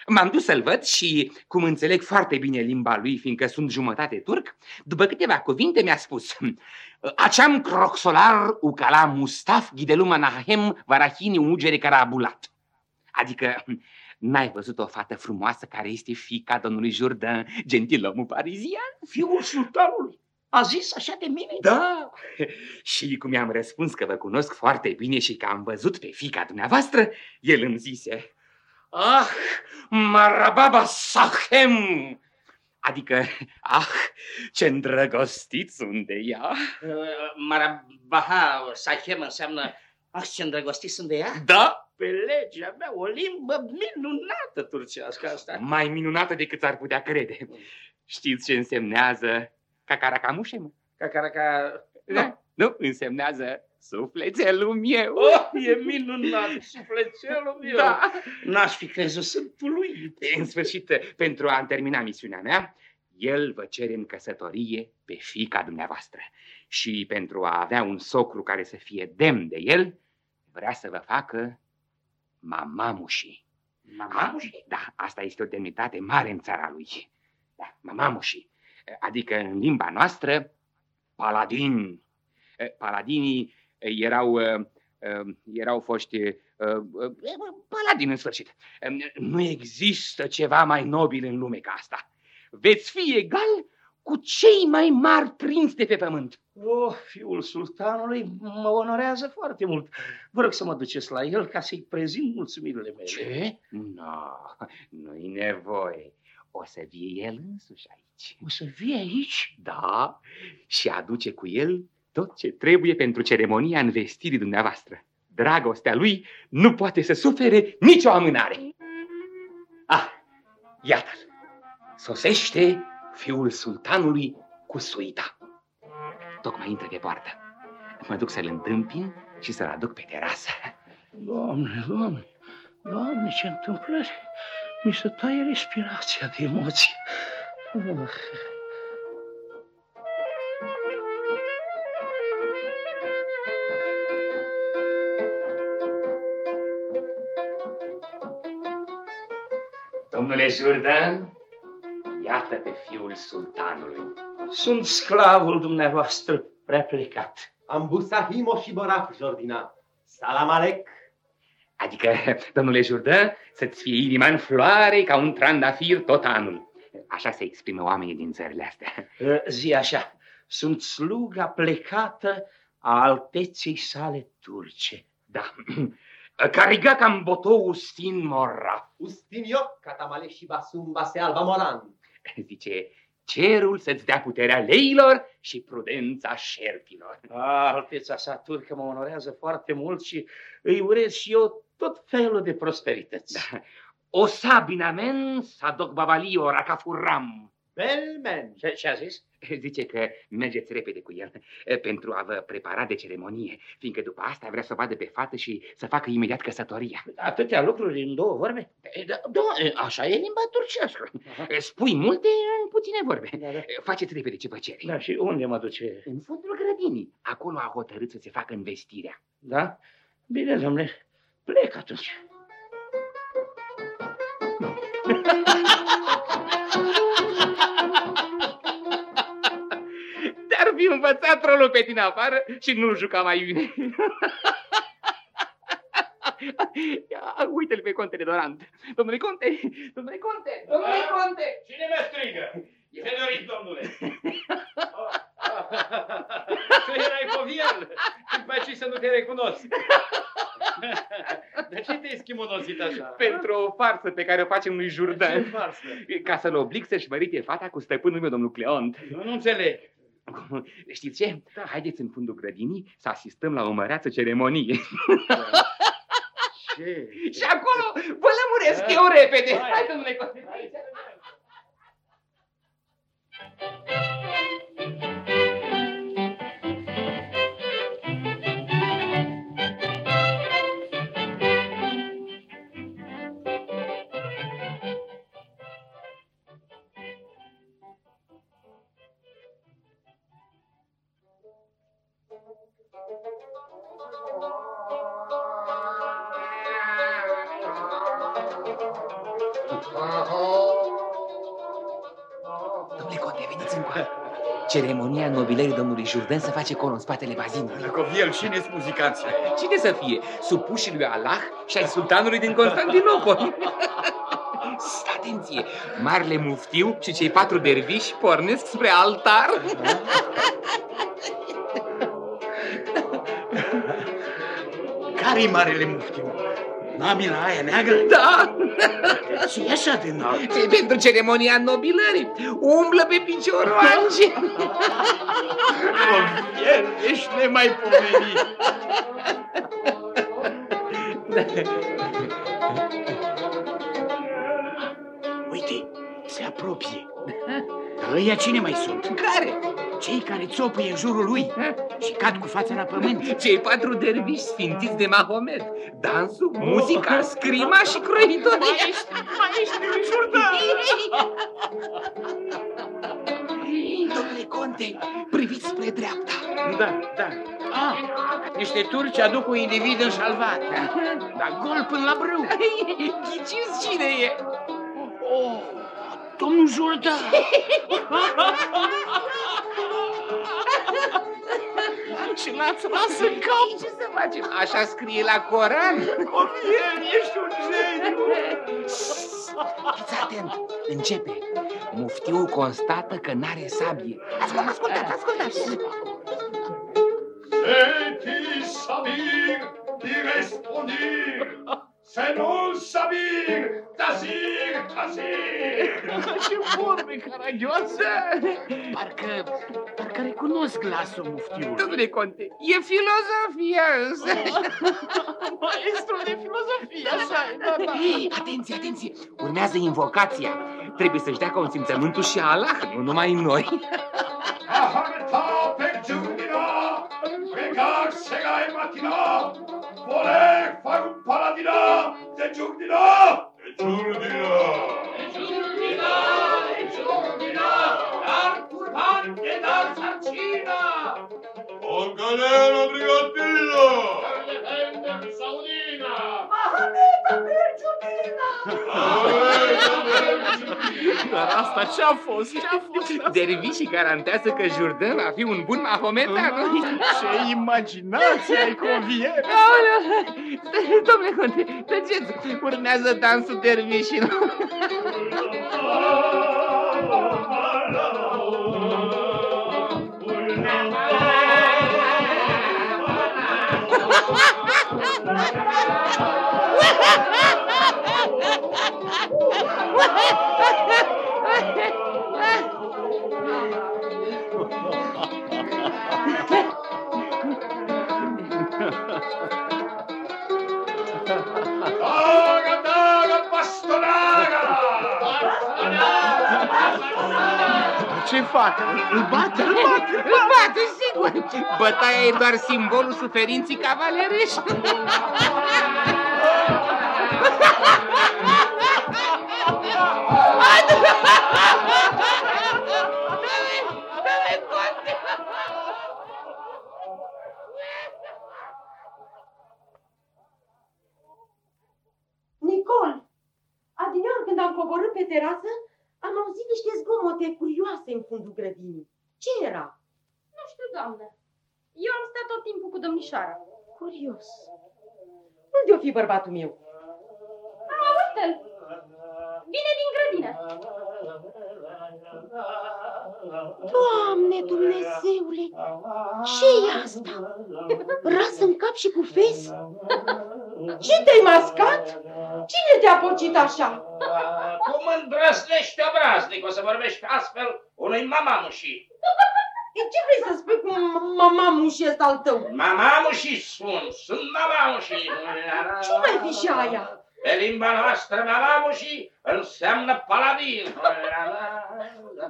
M-am dus să-l văd și, cum înțeleg foarte bine limba lui, fiindcă sunt jumătate turc, după câteva cuvinte mi-a spus Aceam croxolar ucala mustaf ghideluma nahem varahini ugere carabulat. Adică N-ai văzut o fată frumoasă care este fica domnului Jourdan, gentilomul parizian? Fiul sultanului? A zis așa de mine? Da. Și cum i-am răspuns că vă cunosc foarte bine și că am văzut pe fica dumneavoastră, el îmi zise, Ah, marababa sahem! Adică, ah, ce îndrăgostit sunt de ea. Uh, marabaha sahem înseamnă, ah, ce îndrăgostit sunt de ea? Da, pe legea mea, o limbă minunată turcească asta. Mai minunată decât ar putea crede. Știți ce însemnează cacaracamușem? Cacaraca... Da. Nu, însemnează sufletelul meu. Oh, e minunat, sufletelul meu. Da. N-aș fi crezut, sunt uluit. În sfârșit, pentru a termina misiunea mea, el vă cere în căsătorie pe fica dumneavoastră. Și pentru a avea un socru care să fie demn de el, vrea să vă facă mamamușii. Mamamușii? Da, asta este o demnitate mare în țara lui. Da, mamamușii. Adică în limba noastră, paladin. Paladinii erau, erau foști paladini în sfârșit. Nu există ceva mai nobil în lume ca asta. Veți fi egal cu cei mai mari prinți de pe pământ. Oh, fiul sultanului mă onorează foarte mult. Vă rog să mă duceți la el ca să-i prezint mulțumirile mele. Ce? Nu, no, nu-i nevoie. O să vie el însuși aici. O să vie aici? Da, și aduce cu el tot ce trebuie pentru ceremonia învestirii dumneavoastră. Dragostea lui nu poate să sufere nicio amânare. Ah, iată-l. Sosește fiul sultanului cu suita. Tocmai intră pe poartă. Mă duc să-l întâmpin și să-l aduc pe terasă. Doamne, doamne, doamne, ce întâmplări! Mi se taie respirația de emoții. Oh. Domnule Jourdan, iată pe fiul sultanului. Sunt sclavul dumneavoastră prea plecat. Ambusahimo și Boraf, Jordina. Salam alec. Adică, domnule Jourdan, să-ți fie inima în floare ca un trandafir tot anul. Așa se exprimă oamenii din țările astea. Zi așa, sunt sluga plecată a alteței sale turce. Da. Cariga cam botou ustin morra. Ustin eu, catamale și basumba se alba moran. Zice, cerul să-ți dea puterea leilor și prudența șerpilor. Alteța sa turcă mă onorează foarte mult și îi urez și eu tot felul de prosperități. Da. O sabinamen sa doc bavalio racafurram. Belmen. Ce, ce a zis? Zice că mergeți repede cu el pentru a vă prepara de ceremonie, fiindcă după asta vrea să o vadă pe fată și să facă imediat căsătoria. Atâtea lucruri în două vorbe? Da, da așa e limba turcească. Spui multe în puține vorbe. Da, da. Faceți repede ce vă cere. Da, și unde mă duce? În fundul grădinii. Acolo a hotărât să se facă investirea. Da? Bine, domnule, plec atunci. Fi învățat trolul pe tine afară și nu-l juca mai bine. Uite-l pe contele Dorant. Domnule conte, domnule conte, domnule conte. Cine mă strigă? Ce doriți, domnule? Că erai poviel, când mai să nu te recunosc. De ce te-ai schimonosit așa? Pentru o farsă pe care o facem lui Jourdan. Ce farsă? Ca să-l oblig să-și mărite fata cu stăpânul meu, domnul Cleont. Nu, nu înțeleg. Știți ce? Da. Haideți în fundul grădinii să asistăm la o măreață ceremonie. Da. Ce? Și acolo vă lămuresc eu repede. Hai, Hai domnule Constantin. Ceremonia nobilării domnului Jourdan se face acolo, în spatele bazinului. Lăcoviel, cine sunt muzicanții? Cine să fie? Supușii lui Allah și ai sultanului din Constantinopol. Atenție! Marele muftiu și cei patru derviși pornesc spre altar. Care-i marele muftiu? Namila aia neagră? Da! Ce e așa de înalt? Ce pentru ceremonia nobilării. Umblă pe picioroage. Coviel, ești nemaipomenit. Uite, se apropie. Dar ăia cine mai sunt? Care? Cei care țopăie în jurul lui și cad cu fața la pământ. Cei patru derviși sfințiți de Mahomet. Dansul, muzica, scrima și croitoria. Maestri, maestri, Jourdan! Domnule Conte, priviți spre dreapta. Da, da. Ah, niște turci aduc un individ înșalvat. Dar gol până la brâu. Ghiciți cine e? Oh, domnul Jourdan! Și l-ați luat în cap. Ce să facem? Așa scrie la Coran. Coviel, ești un geniu! Fiți atent, începe. Muftiul constată că n-are sabie. Ascult, ascultați, ascultați. Senti sabir di respondir, se non sabir, tasir, tasir. Ce vorbe caragioase! Parcă, parcă recunosc glasul muftiului. Domnule Conte, e filozofia însă. Maestru de filozofie, așa e, da, da. Atenție, atenție, urmează invocația. Trebuie să-și dea consimțământul și Allah, nu numai noi. Aharta per precar sega e matina, voler fare un de là, de giur de giur de giur dar turban e dar sarcina. Brigatino! Per le tende di Saudina! Mahamita per Dar asta ce-a fost? Ce-a fost? Dervișii garantează că Jourdan va fi un bun mahometan. Ce imaginație ai, Covier! Aoleu! Domnule Conte, tăceți! Urmează dansul dervișilor. Daga, daga, pastonaga! Ce fac? Îl bat? Îl bat? Îl bate, sigur! Bătaia e doar simbolul suferinții cavalerești. Nicol, adineori când am coborât pe terasă, am auzit niște zgomote curioase în fundul grădinii. Ce era? Nu știu, doamnă. Eu am stat tot timpul cu domnișoara. Curios. Unde o fi bărbatul meu? A, uite-l! Vine din grădină. Doamne Dumnezeule, ce e asta? Ras în cap și cu fes? Ce te-ai mascat? Cine te-a pocit așa? Cum îndrăznești obraznic o să vorbești astfel unui mamamuși? E ce vrei să spui cu mamamușii ăsta al tău? Mamamuși spun, sunt mamamuși. Ce mai fi și aia? Pe limba noastră, mamamuși înseamnă paladin.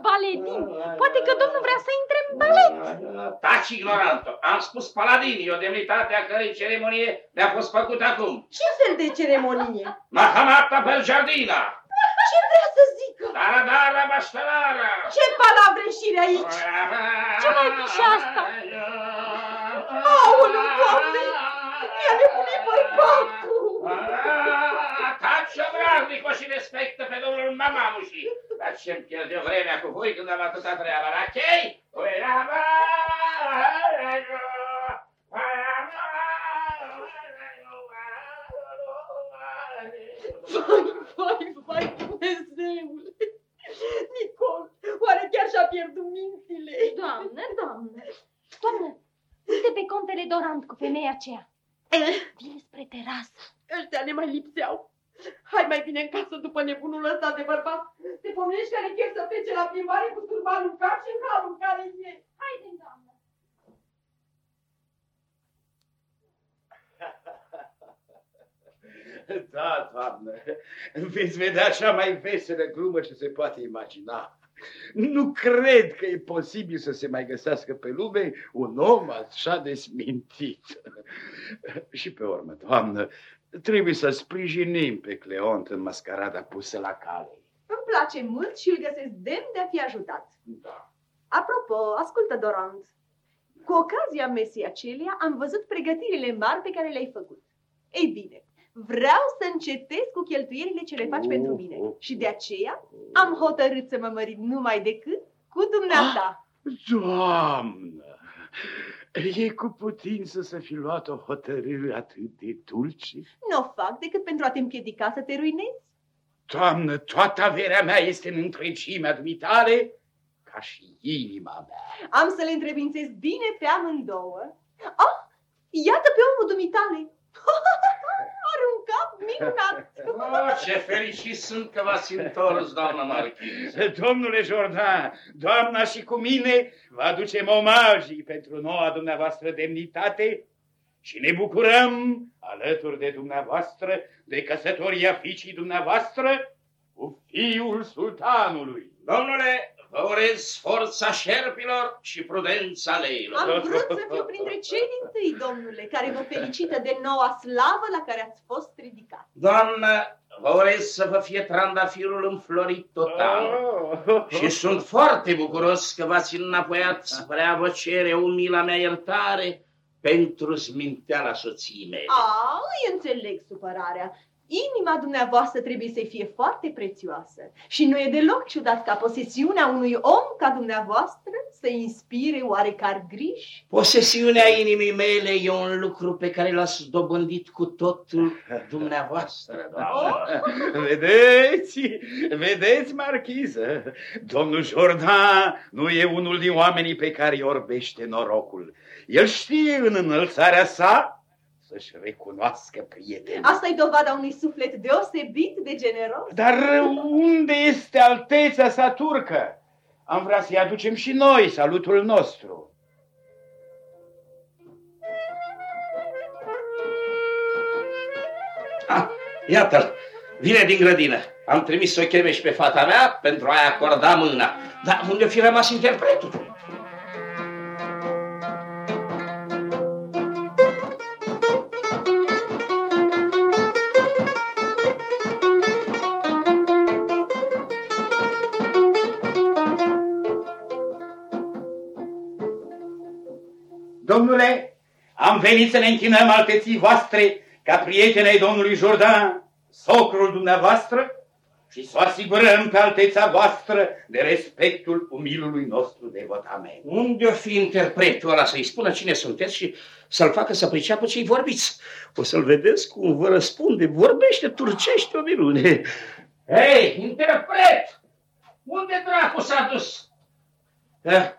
Baledin. Poate că domnul vrea să intre în balet. Taci, ignorantă. Am spus paladin, e o demnitate a cărei ceremonie ne-a fost făcută acum. Ce fel de ceremonie? Mahamata pel giardina. Ce vrea să zică? Dara, dara, baștanara. Ce palavreșire aici? Ce mai fi și asta? Aoleu, Doamne! Mi-a nebunit bărbatul! Taci, obraznico, și respectă pe domnul mamamuși. Dar ce-mi pierde vremea cu voi când am atâta treabă, la chei? Vai, vai, vai, Dumnezeule! Nicol, oare chiar și-a pierdut mințile? Doamnă, doamnă, doamnă, uite pe contele Dorant cu femeia aceea. Vine spre terasă. Ăștia ne mai lipseau. Hai mai bine în casă după nebunul ăsta de bărbat. Te pomenești care chef să plece la plimbare cu turbanul în cap și în halul în care e. Haide, doamnă. Da, doamnă, veți vedea cea mai veselă glumă ce se poate imagina. Nu cred că e posibil să se mai găsească pe lume un om așa de smintit. Și pe urmă, doamnă, trebuie să sprijinim pe Cleont în mascarada pusă la cale. Îmi place mult și îl găsesc demn de a fi ajutat. Da. Apropo, ascultă, Dorant. Cu ocazia mesii acelea am văzut pregătirile mari pe care le-ai făcut. Ei bine, vreau să încetez cu cheltuielile ce le faci pentru mine și de aceea am hotărât să mă mărit numai decât cu dumneata. Doamnă, e cu putință să fi luat o hotărâre atât de dulce? Nu o fac decât pentru a te împiedica să te ruinezi. Doamnă, toată averea mea este în întregimea dumitale, ca și inima mea. Am să le întrebințez bine pe amândouă. Ah, iată pe omul dumitale. Are un cap minunat. Oh, ce fericit sunt că v-ați întors, doamnă Marchis. Domnule Jordan, doamna și cu mine vă aducem omagii pentru noua dumneavoastră demnitate și ne bucurăm alături de dumneavoastră de căsătoria fiicii dumneavoastră cu fiul sultanului. Domnule, vă urez forța șerpilor și prudența leilor. Am vrut să fiu printre cei din tâi, domnule, care vă felicită de noua slavă la care ați fost ridicat. Doamnă, vă urez să vă fie trandafirul înflorit total. Oh. Și sunt foarte bucuros că v-ați înapoiat spre a vă cere umila mea iertare pentru sminteala soției mele. A, îi înțeleg supărarea. Inima dumneavoastră trebuie să fie foarte prețioasă și nu e deloc ciudat ca posesiunea unui om ca dumneavoastră să inspire oarecare griji. Posesiunea inimii mele e un lucru pe care l-ați dobândit cu totul dumneavoastră, doamnă. Vedeți, vedeți, marchiză, domnul Jordan nu e unul din oamenii pe care îi orbește norocul. El știe în înălțarea sa să-și recunoască prietenii. Asta e dovada unui suflet deosebit de generos. Dar unde este alteța sa turcă? Am vrea să-i aducem și noi salutul nostru. Ah, iată-l, vine din grădină. Am trimis să o cheme și pe fata mea pentru a-i acorda mâna. Dar unde fi rămas interpretul? Domnule, am venit să ne închinăm alteții voastre ca prietenei domnului Jordan, socrul dumneavoastră, și să o asigurăm pe alteța voastră de respectul umilului nostru devotament. Unde o fi interpretul ăla să-i spună cine sunteți și să-l facă să priceapă ce-i vorbiți? O să-l vedeți cum vă răspunde. Vorbește turcește o minune. Hei, interpret! Unde dracu s-a dus? Uh,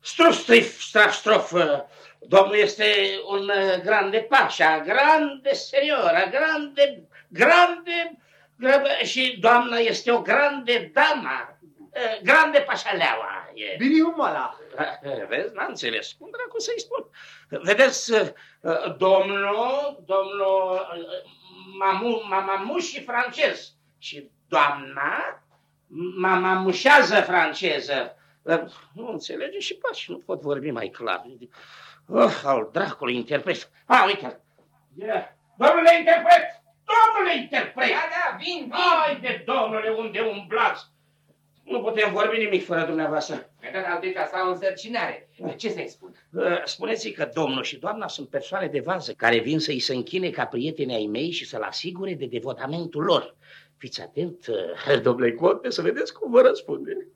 alteță, strof, strif, straf, strof, uh, domnul este un uh, grande pașa, grande seniora, grande, grande, grande, și doamna este o grande dama, uh, grande pașaleaua. E. Bine, umala. Eh, Vezi, n-am înțeles. Cum dracu să-i spun? Vedeți, uh, domnul, domnul uh, mamu, mamamuș și francez și doamna mamamușează franceză. Uh, Nu înțelege și pași, nu pot vorbi mai clar. Oh, al dracului interpret. Ah, uite yeah. Domnule interpret! Domnule interpret! Da, da, vin, vin. Haide, domnule, unde umblați? Nu putem vorbi nimic fără dumneavoastră. Mi-a dat alteța sa o însărcinare. Ce să-i spun? Uh, Spuneți că domnul și doamna sunt persoane de vază care vin să-i se închine ca prieteni ai mei și să-l asigure de devotamentul lor. Fiți atent, domnule conte, să vedeți cum vă răspunde.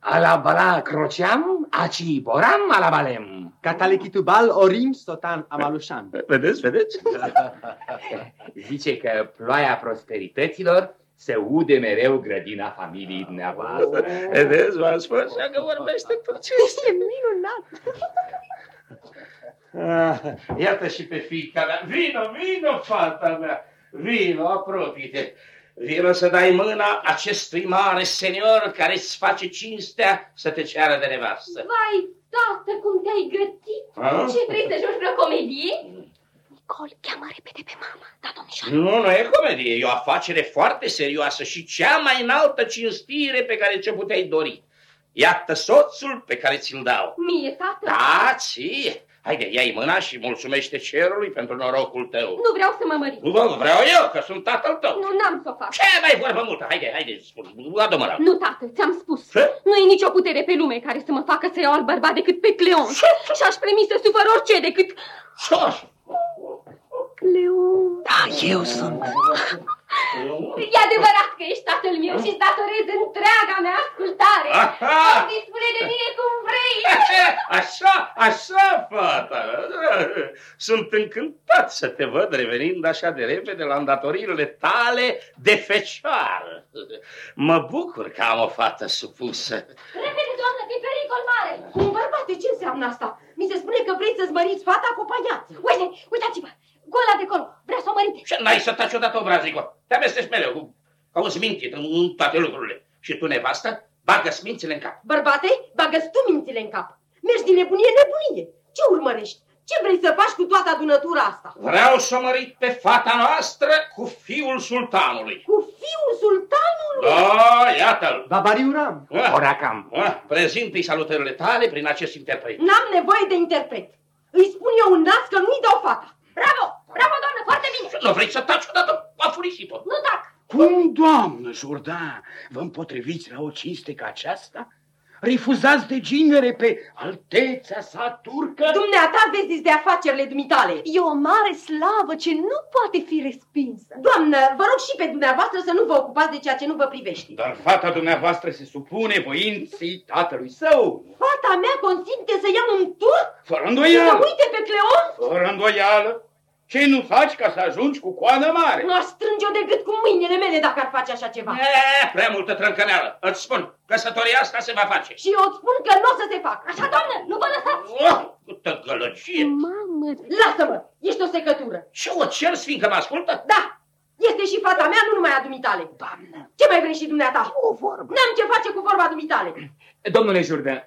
Alabala croceam, aci boram, alabalem. Catalechitubal orim sotan amalușan. Vedeți, vedeți? Zice că ploaia prosperităților se ude mereu grădina familiei dumneavoastră. Vedeți, v-am spus că vorbește tot ce este. minunat! Ah, iată și pe fiica mea. Vino, vino, fata mea. Vino, apropie-te. Vino să dai mâna acestui mare senior care îți face cinstea să te ceară de nevastă. Vai, tată, cum te-ai grătit! A? Ce vrei să joci vreo comedie? Nicol, cheamă repede pe mama. Da, domnișoară. Nu, nu e comedie, e o afacere foarte serioasă și cea mai înaltă cinstire pe care ce puteai dori. Iată soțul pe care ți-l dau. Mie, tată? Da, ție. Haide, ia-i mâna și mulțumește cerului pentru norocul tău. Nu vreau să mă mărit. Nu vă vreau eu, că sunt tatăl tău. Nu, n-am să o fac. Ce mai vorbă multă? Haide, haide, spune, adu mâna. Nu, tată, ți-am spus. Ce? Nu e nicio putere pe lume care să mă facă să iau alt bărbat decât pe Cleon. Și aș primi să sufăr orice decât... Cleon. Da, eu sunt. E adevărat că ești tatăl meu și îți datorez întreaga mea ascultare. Aha! Poți spune de mine cum vrei. Așa, așa, fata. Sunt încântat să te văd revenind așa de repede la îndatoririle tale de fecioară. Mă bucur că am o fată supusă. Repede, doamnă, pe pericol mare. Bărbate, ce înseamnă asta? Mi se spune că vrei să-ți măriți fata cu paiață. Uite, uitați-vă, gola de acolo, vrea să o mărite. Și n-ai să taci odată obraznicul. Te amesteci mereu cu... Auzi mintit în în toate lucrurile. Și tu, nevastă, bagă mințile în cap. Bărbate, bagă tu mințile în cap. Mergi din nebunie în nebunie. Ce urmărești? Ce vrei să faci cu toată adunătura asta? Vreau să mărit pe fata noastră cu fiul sultanului. Cu fiul sultanului? Da, iată-l. Babariuram. Oracam. Prezintă-i salutările tale prin acest interpret. N-am nevoie de interpret. Îi spun eu un nas că nu-i dau fata. Bravo, bravo, doamnă, foarte bine. Nu vrei să taci odată afurisit-o. Nu tac. Cum, doamnă Jourdan, vă împotriviți la o cinste ca aceasta? Refuzați de ginere pe alteța sa turcă? Dumneata vezi de afacerile dumitale. E o mare slavă ce nu poate fi respinsă. Doamnă, vă rog și pe dumneavoastră să nu vă ocupați de ceea ce nu vă privește. Dar fata dumneavoastră se supune voinței tatălui său. Fata mea consimte să ia un turc? Fără Și îndoială. să uite pe Cleon? Fără îndoială. Ce nu faci ca să ajungi cu coană mare? Aș strânge-o de gât cu mâinile mele dacă ar face așa ceva. E, prea multă trâncăneală. Îți spun, căsătoria asta se va face. Și eu îți spun că nu o să se facă. Așa, doamnă, nu vă lăsați. Oh, câtă gălăgie. Mamă, lasă-mă, ești o secătură. Ce o cer, fiindcă mă ascultă? Da, este și fata mea, nu numai a dumitale. Doamnă. Ce mai vrei și dumneata? O vorbă. N-am ce face cu vorba dumitale. Domnule Jourdan,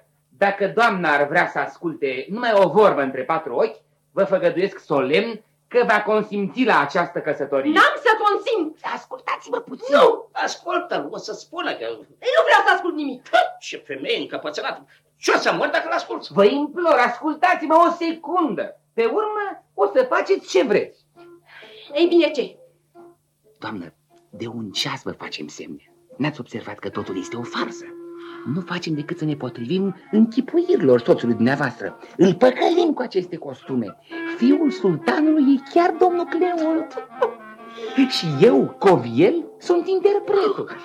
dacă doamna ar vrea să asculte numai o vorbă între patru ochi, vă făgăduiesc solemn că va consimți la această căsătorie. N-am să consimt. Ascultați-mă puțin. Nu. Ascultă, o să spună că... Ei, nu vreau să ascult nimic. Ce femeie încăpățânată. Ce o să mor dacă l-ascult? Vă implor, ascultați-mă o secundă. Pe urmă o să faceți ce vreți. Ei bine, ce? Doamnă, de un ceas vă facem semne. N-ați observat că totul este o farsă? Nu facem decât să ne potrivim închipuirilor soțului dumneavoastră. Îl păcălim cu aceste costume. Fiul sultanului e chiar domnul Cleon. Și eu, Coviel, sunt interpretul.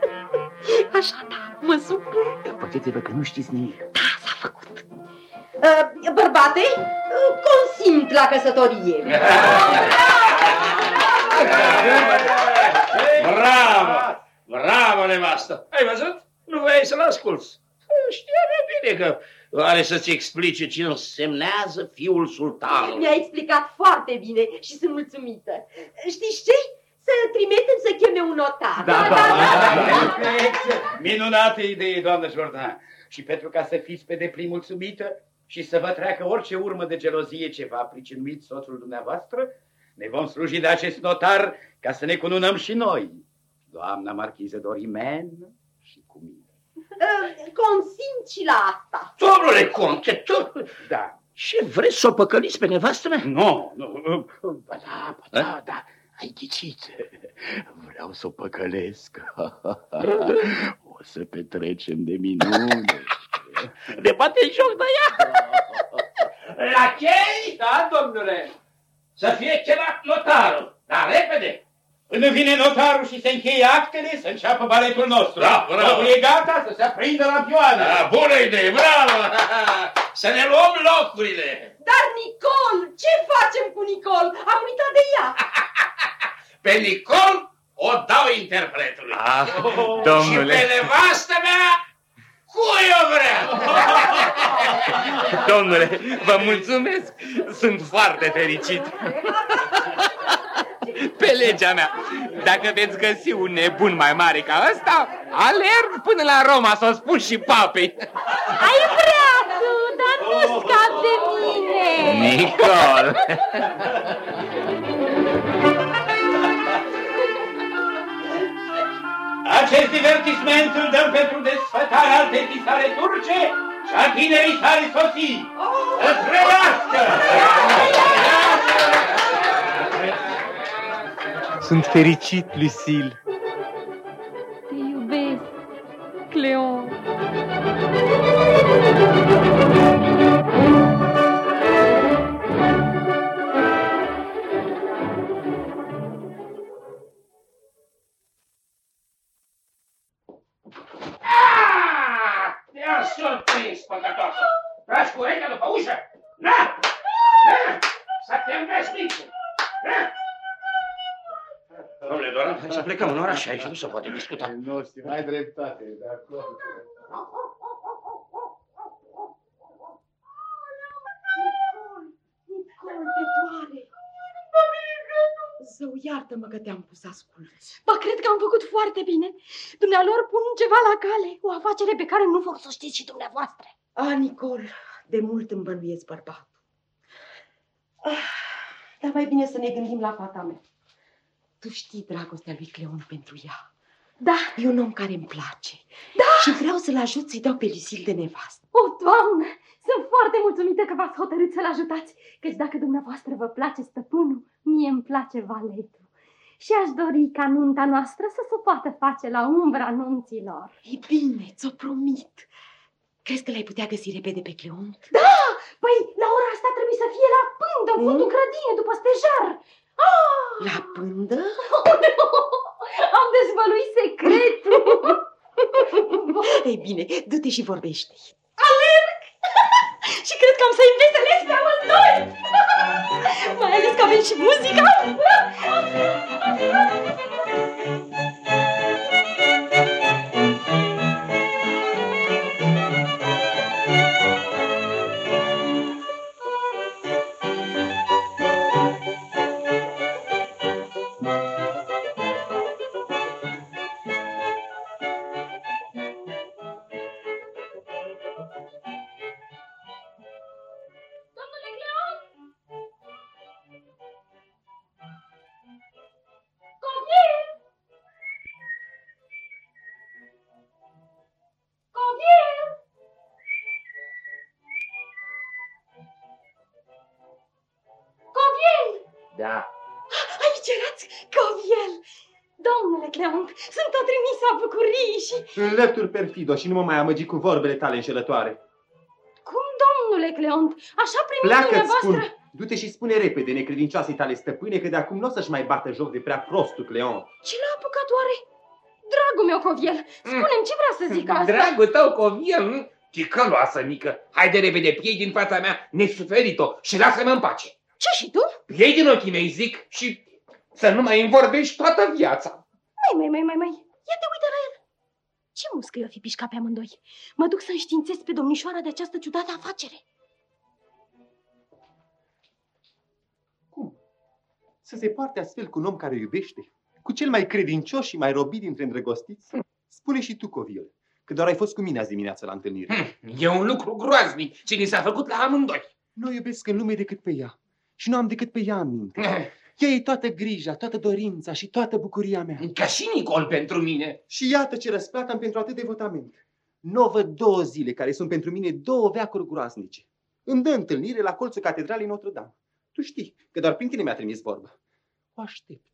Așa, da, mă supun. Faceți-vă că nu știți nimic. Uh, bărbate, uh, consimt la căsătorie. Bravo! Bravo, nevastă! Ai văzut? Nu voiai să-l asculți. Știa bine că are să-ți explice ce însemnează fiul sultanului. Mi-a explicat foarte bine și sunt mulțumită. Știți ce? Să trimitem să cheme un notar. Da, da, da, da. Minunată idee, doamnă Jordan. Și pentru ca să fiți pe deplin mulțumită și să vă treacă orice urmă de gelozie ce v-a pricinuit soțul dumneavoastră, ne vom sluji de acest notar ca să ne cununăm și noi. Doamna marchiză Dorimen și cu mine. Uh, Consimt și la asta. Domnule conte, tu... Da. Ce vreți să o păcăliți pe nevastă mea? Nu, nu, ba da, ba da, da, ai ghicit. Vreau să o păcălesc. O să petrecem de minune. Ne bate joc de ea. La chei? Da, domnule. Să fie chemat notarul. Dar repede. În vine notarul și se încheie actele, să înceapă baletul nostru. Da, bravo. Totul e gata să se aprindă lampioana. Da, bună idee, bravo! Să ne luăm locurile! Dar Nicol, ce facem cu Nicol? Am uitat de ea. Pe Nicol o dau interpretului. Ah, Și domnule. pe nevastă mea, cui o vrea? Domnule, vă mulțumesc. Sunt foarte fericit. Pe legea mea, dacă veți găsi un nebun mai mare ca ăsta, alerg până la Roma să o spun și papei. Ai vrea tu, dar nu scap de mine. Nicol! Acest divertisment îl dăm pentru desfătarea altei sale turce și a tinerii sale soții. Să trăiască! Sunt fericit, Lucille. Te iubesc, Cleon. Te-am surprins, păcătoasă! Tragi cu urechea după ușă! Na! Na! Să te învesnice! Na! Domnule Doran, hai să plecăm în oraș, aici nu se poate discuta. Nu știu, ai dreptate, de acord. Nicol, te doare. Zău, iartă-mă că te-am pus ascult. Ba, cred că am făcut foarte bine. Dumnealor pun ceva la cale, o afacere pe care nu vor să o știți și dumneavoastră. A, Nicol, de mult îmi bănuiesc bărbatul. Ah, dar mai bine să ne gândim la fata mea. Tu știi dragostea lui Cleon pentru ea. Da. E un om care îmi place. Da. Și vreau să-l ajut să-i dau pe Lucille de nevastă. O, Doamnă, sunt foarte mulțumită că v-ați hotărât să-l ajutați, căci dacă dumneavoastră vă place stăpânul, mie îmi place valetul. Și aș dori ca nunta noastră să se poată face la umbra nunților. E bine, ți-o promit. Crezi că l-ai putea găsi repede pe Cleon? Da! Păi, la ora asta trebuie să fie la pândă, în fundul grădinii, după stejar. Ah! La pândă? Am dezvăluit secretul. Ei bine, du-te și vorbește Alerg! și cred că am să-i înveselesc pe amândoi. Mai ales că avem și muzica. Bucuriei și... Înlături perfido și nu mă mai amăgi cu vorbele tale înșelătoare. Cum, domnule Cleon, așa primiți Pleacă-ți, dumneavoastră... spun! Du-te și spune repede necredincioasei tale stăpâne că de acum nu o să-și mai bată joc de prea prostul Cleon. Ce l-a apucat oare? Dragul meu, Coviel, spune-mi ce vrea să zic asta. Dragul tău, Coviel, nu? Ticăloasă mică, hai de repede, piei din fața mea nesuferit-o și lasă-mă în pace. Ce și tu? Piei din ochii mei, zic, și să nu mai îmi vorbești toată viața. Mai, mai, mai, mai, mai. Ia te uită la el. Ce muscă i-o fi pișcat pe amândoi? Mă duc să înștiințez pe domnișoara de această ciudată afacere. Să se poarte astfel cu un om care iubește, cu cel mai credincios și mai robit dintre îndrăgostiți? Spune și tu, Coviel, că doar ai fost cu mine azi dimineață la întâlnire. E un lucru groaznic ce ni s-a făcut la amândoi. Nu iubesc în lume decât pe ea și nu am decât pe ea în minte. Ea e toată grija, toată dorința și toată bucuria mea. Ca și Nicol pentru mine. Și iată ce răsplată am pentru atât devotament. Nu văd două zile care sunt pentru mine două veacuri groaznice. Îmi dă întâlnire la colțul catedralei Notre-Dame. Tu știi că doar prin tine mi-a trimis vorba. O aștept.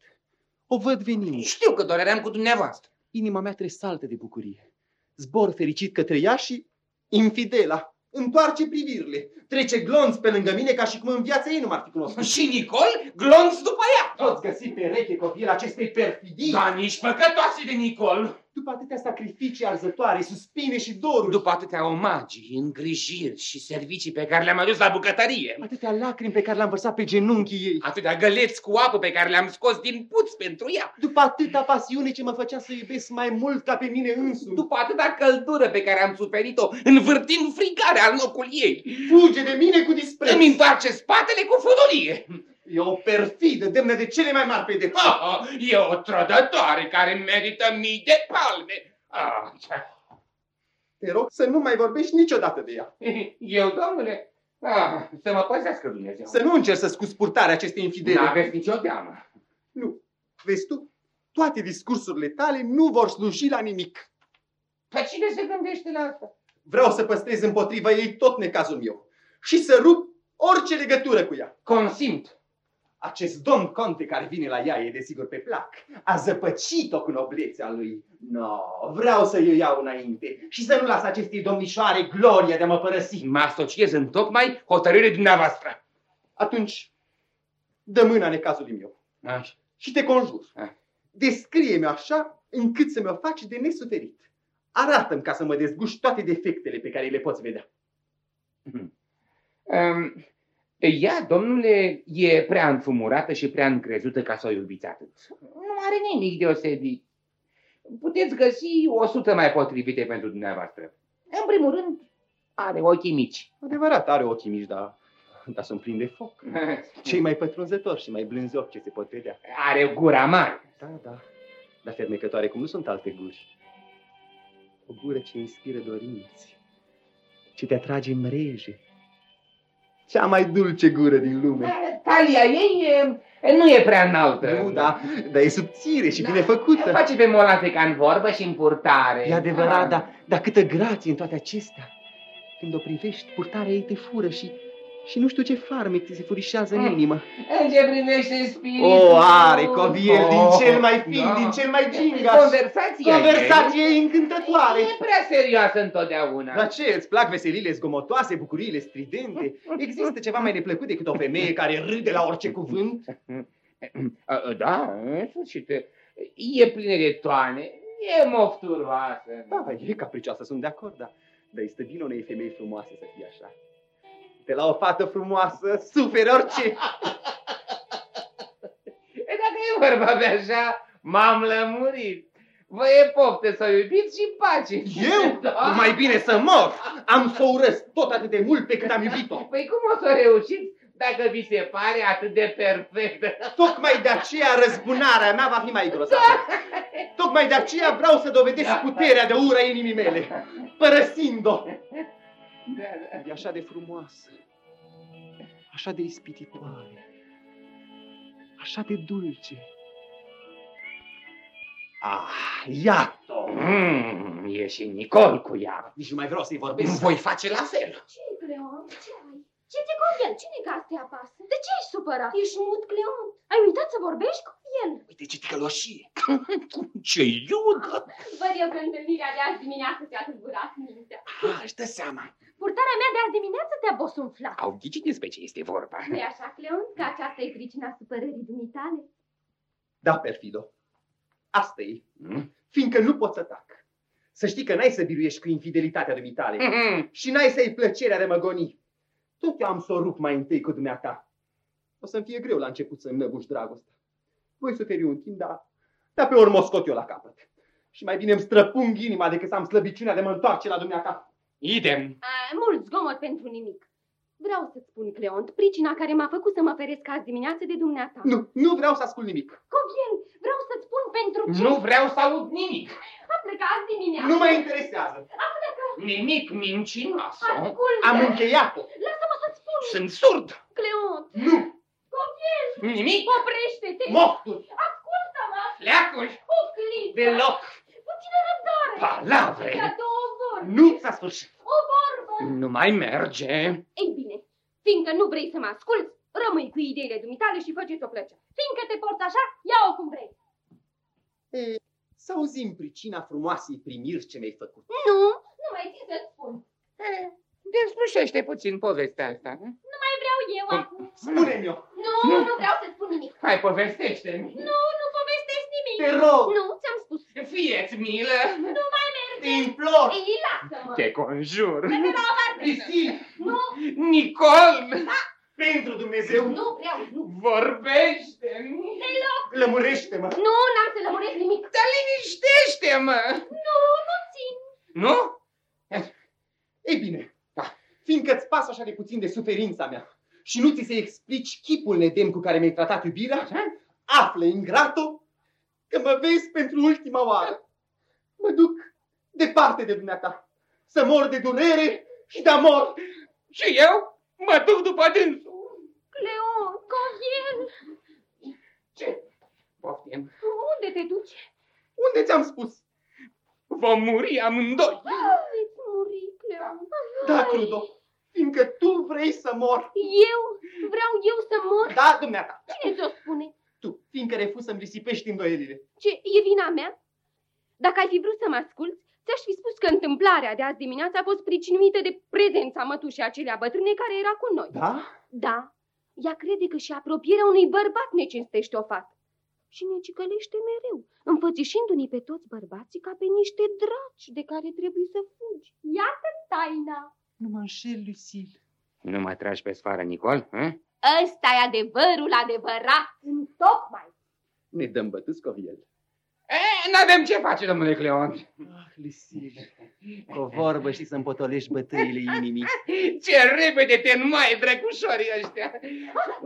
O văd venind. Știu că doream cu dumneavoastră. Inima mea tresaltă de bucurie. Zbor fericit către ea și infidela, întoarce privirile, trece glonț pe lângă mine ca și cum în viața ei nu m-ar fi cunoscut. Și Nicol, glonț după ea. Poți găsi pereche copil acestei perfidii. Da, nici păcătoase de Nicol. După atâtea sacrificii arzătoare, suspine și doruri. După atâtea omagii, îngrijiri și servicii pe care le-am adus la bucătărie. Atâtea lacrimi pe care le-am vărsat pe genunchii ei. Atâtea găleți cu apă pe care le-am scos din puț pentru ea. După atâta pasiune ce mă făcea să iubesc mai mult ca pe mine însumi. După atâta căldură pe care am suferit-o, învârtind frigarea al locul ei. Fuge de mine cu dispreț. Îmi întoarce spatele cu fudorie. E o perfidă, demnă de cele mai mari pedepse. Ah, e o trădătoare care merită mii de palme. Ah, Te rog să nu mai vorbești niciodată de ea. Eu, domnule, ah, să mă păzească Dumnezeu. Să nu încerci să scuzi purtarea acestei infidele. N-aveți nicio teamă. Nu. Vezi tu? Toate discursurile tale nu vor sluji la nimic. Pe cine se gândește la asta? Vreau să păstrez împotriva ei tot necazul meu și să rup orice legătură cu ea. Consimt. Acest domn conte care vine la ea e desigur pe plac. A zăpăcit-o cu noblețea lui. No, vreau să eu iau înainte și să nu las acestei domnișoare gloria de a mă părăsi. Mă asociez în tocmai hotărâre dumneavoastră. Atunci, dă mâna necazului meu. Așa. Și te conjur. Descrie-mi așa încât să mă faci de nesuferit. Arată-mi ca să mă dezguși toate defectele pe care le poți vedea. Um, ea, domnule, e prea înfumurată și prea încrezută ca să o iubiți atât. Nu are nimic deosebit. Puteți găsi o sută mai potrivite pentru dumneavoastră. În primul rând, are ochii mici. Adevărat, are ochii mici, dar, dar sunt plini de foc. Cei mai pătrunzători și mai blânzi ochi ce se pot vedea. Are gura mare. Da, da. Dar fermecătoare cum nu sunt alte guri. O gură ce inspiră dorinți, ce te atrage în mreje. Cea mai dulce gură din lume. Talia ei e, nu e prea înaltă. Nu, da, dar e subțire și bine făcută. Face pe molate ca în vorbă și în purtare. E adevărat, dar, dar câtă grație în toate acestea. Când o privești, purtarea ei te fură și, și nu știu ce farmec ți se furișează în inimă. În ce privește spiritul... O, are coviel Oh, din cel mai fin, da. din cel mai gingaș. Conversația Conversație încântătoare. E prea serioasă întotdeauna. Dar ce, îți plac veselile zgomotoase, bucuriile stridente? Există ceva mai neplăcut decât o femeie care râde la orice cuvânt? Da, în sfârșit. E plină de toane, e mofturoasă. Da, e capricioasă, sunt de acord, dar, dar este bine unei femei frumoase să fie așa. De la o fată frumoasă suferi orice. E dacă e vorba de așa, m-am lămurit. Vă e poftă să o iubiți și pace. Eu? Da. Mai bine să mor! Am să o urăsc tot atât de mult pe cât am iubit-o. Păi cum o să reușiți dacă vi se pare atât de perfectă? Tocmai de aceea răzbunarea mea va fi mai grozavă. Tocmai de aceea vreau să dovedesc puterea de ură a inimii mele, părăsind-o. E așa de frumoasă, așa de ispititoare, așa de dulce. Ah, iată! Mm, e și Nicol cu ea. Nici nu mai vreau să-i vorbesc. Voi face la fel. Ce, Cleon? Ce ai? Ce ți convien? Cine ca te apasă? De ce ești supărat? Ești mut, Cleon. Ai uitat să vorbești cu el. Uite ce ticăloșie! Ce iudă! Văd eu că întâlnirea de azi dimineață ți-a tulburat mintea. Ah, își dă seama. Purtarea mea de azi dimineață te-a bosunflat. Au ghicit despre ce este vorba. nu așa, Cleon? Că aceasta e pricina supărării dumitale? Da, perfido. Asta e. Fiindcă nu pot să tac. Să știi că n-ai să biruiești cu infidelitatea dumitale. și n-ai să ai plăcerea de mă goni. Tot eu am să o rup mai întâi cu dumneata. O să-mi fie greu la început să înnăbuși dragostea. Voi suferi un timp, dar, dar pe urmă o scot eu la capăt. Și mai bine îmi străpung inima decât să am slăbiciunea de mă întoarce la dumneata. Idem. A, mult zgomot pentru nimic. Vreau să-ți spun, Cleont, pricina care m-a făcut să mă feresc azi dimineață de dumneata. Nu, nu vreau să ascult nimic. Coviel, vreau să-ți spun pentru ce... Nu vreau să aud nimic. A plecat azi dimineață. Nu mă interesează. A plecat. Nimic mincinoasă. Ascultă. Am încheiat-o. Lasă-mă să-ți spun. Sunt surd. Cleont. Nu. Coviel. Nimic. Oprește-te. Mofturi. Ascultă-mă. Leacuri. O clipă. Deloc. Puțină răbdare. Palavre. Ca două vorbe. Nu s-a sfârșit. O vorbă. Nu mai merge. Ei bine, fiindcă nu vrei să mă asculți, rămâi cu ideile dumitale și fă-ți o plăcea. Fiindcă te porți așa, ia-o cum vrei. E, să auzim pricina frumoasei primiri ce mi-ai făcut. Nu, nu mai țin să-ți spun. De Deslușește puțin povestea asta. nu? Nu mai vreau eu Cum? acum. Spune-mi-o. Nu, nu vreau să spun nimic. Hai, povestește-mi. Nu, nu povestesc nimic. Te rog. Nu, ți-am spus. Fie-ți milă. Nu mai merge. Te implor. Ei, lasă-mă. Te conjur. Merge la o parte. Nu, Nicol! Pentru Dumnezeu. nu vreau, nu. Vorbește-mi. Deloc. Lămurește-mă. Nu, n-am să lămuresc nimic. Dar liniștește-mă. Nu, nu țin. Nu? Ei bine, fiindcă îți pasă așa de puțin de suferința mea și nu ți se explici chipul nedemn cu care mi-ai tratat iubirea, află, ingrato, că mă vezi pentru ultima oară. Mă duc departe de dumneata, să mor de durere și de amor. Și eu mă duc după dânsul. Cleon, Gabriel, Ce? Poftim. unde te duci? Unde ți-am spus? Vom muri amândoi. Veți muri, Cleon. Da, Crudo, fiindcă tu vrei să mor. Eu? Vreau eu să mor? Da, dumneata. Cine ți-o spune? Tu, fiindcă refuzi să-mi risipești îndoielile. Ce, e vina mea? Dacă ai fi vrut să mă asculți, ți-aș fi spus că întâmplarea de azi dimineață a fost pricinuită de prezența mătușii acelea bătrâne care era cu noi. Da? Da, ea crede că și apropierea unui bărbat ne cinstește o fată. Și ne cicălește mereu, înfățișându-ne pe toți bărbații ca pe niște draci de care trebuie să fugi. Iată taina! Nu mă înșel, Lucille. Nu mă tragi pe sfară, Nicol? Hă? ăsta e adevărul adevărat, tocmai. Ne dăm bătuți, Coriel. E, n-avem ce face, domnule Cleon. Ah, Lucille, cu o vorbă și să-mi potolești bătăile inimii. Ce repede te înmai, drăgușorii ăștia.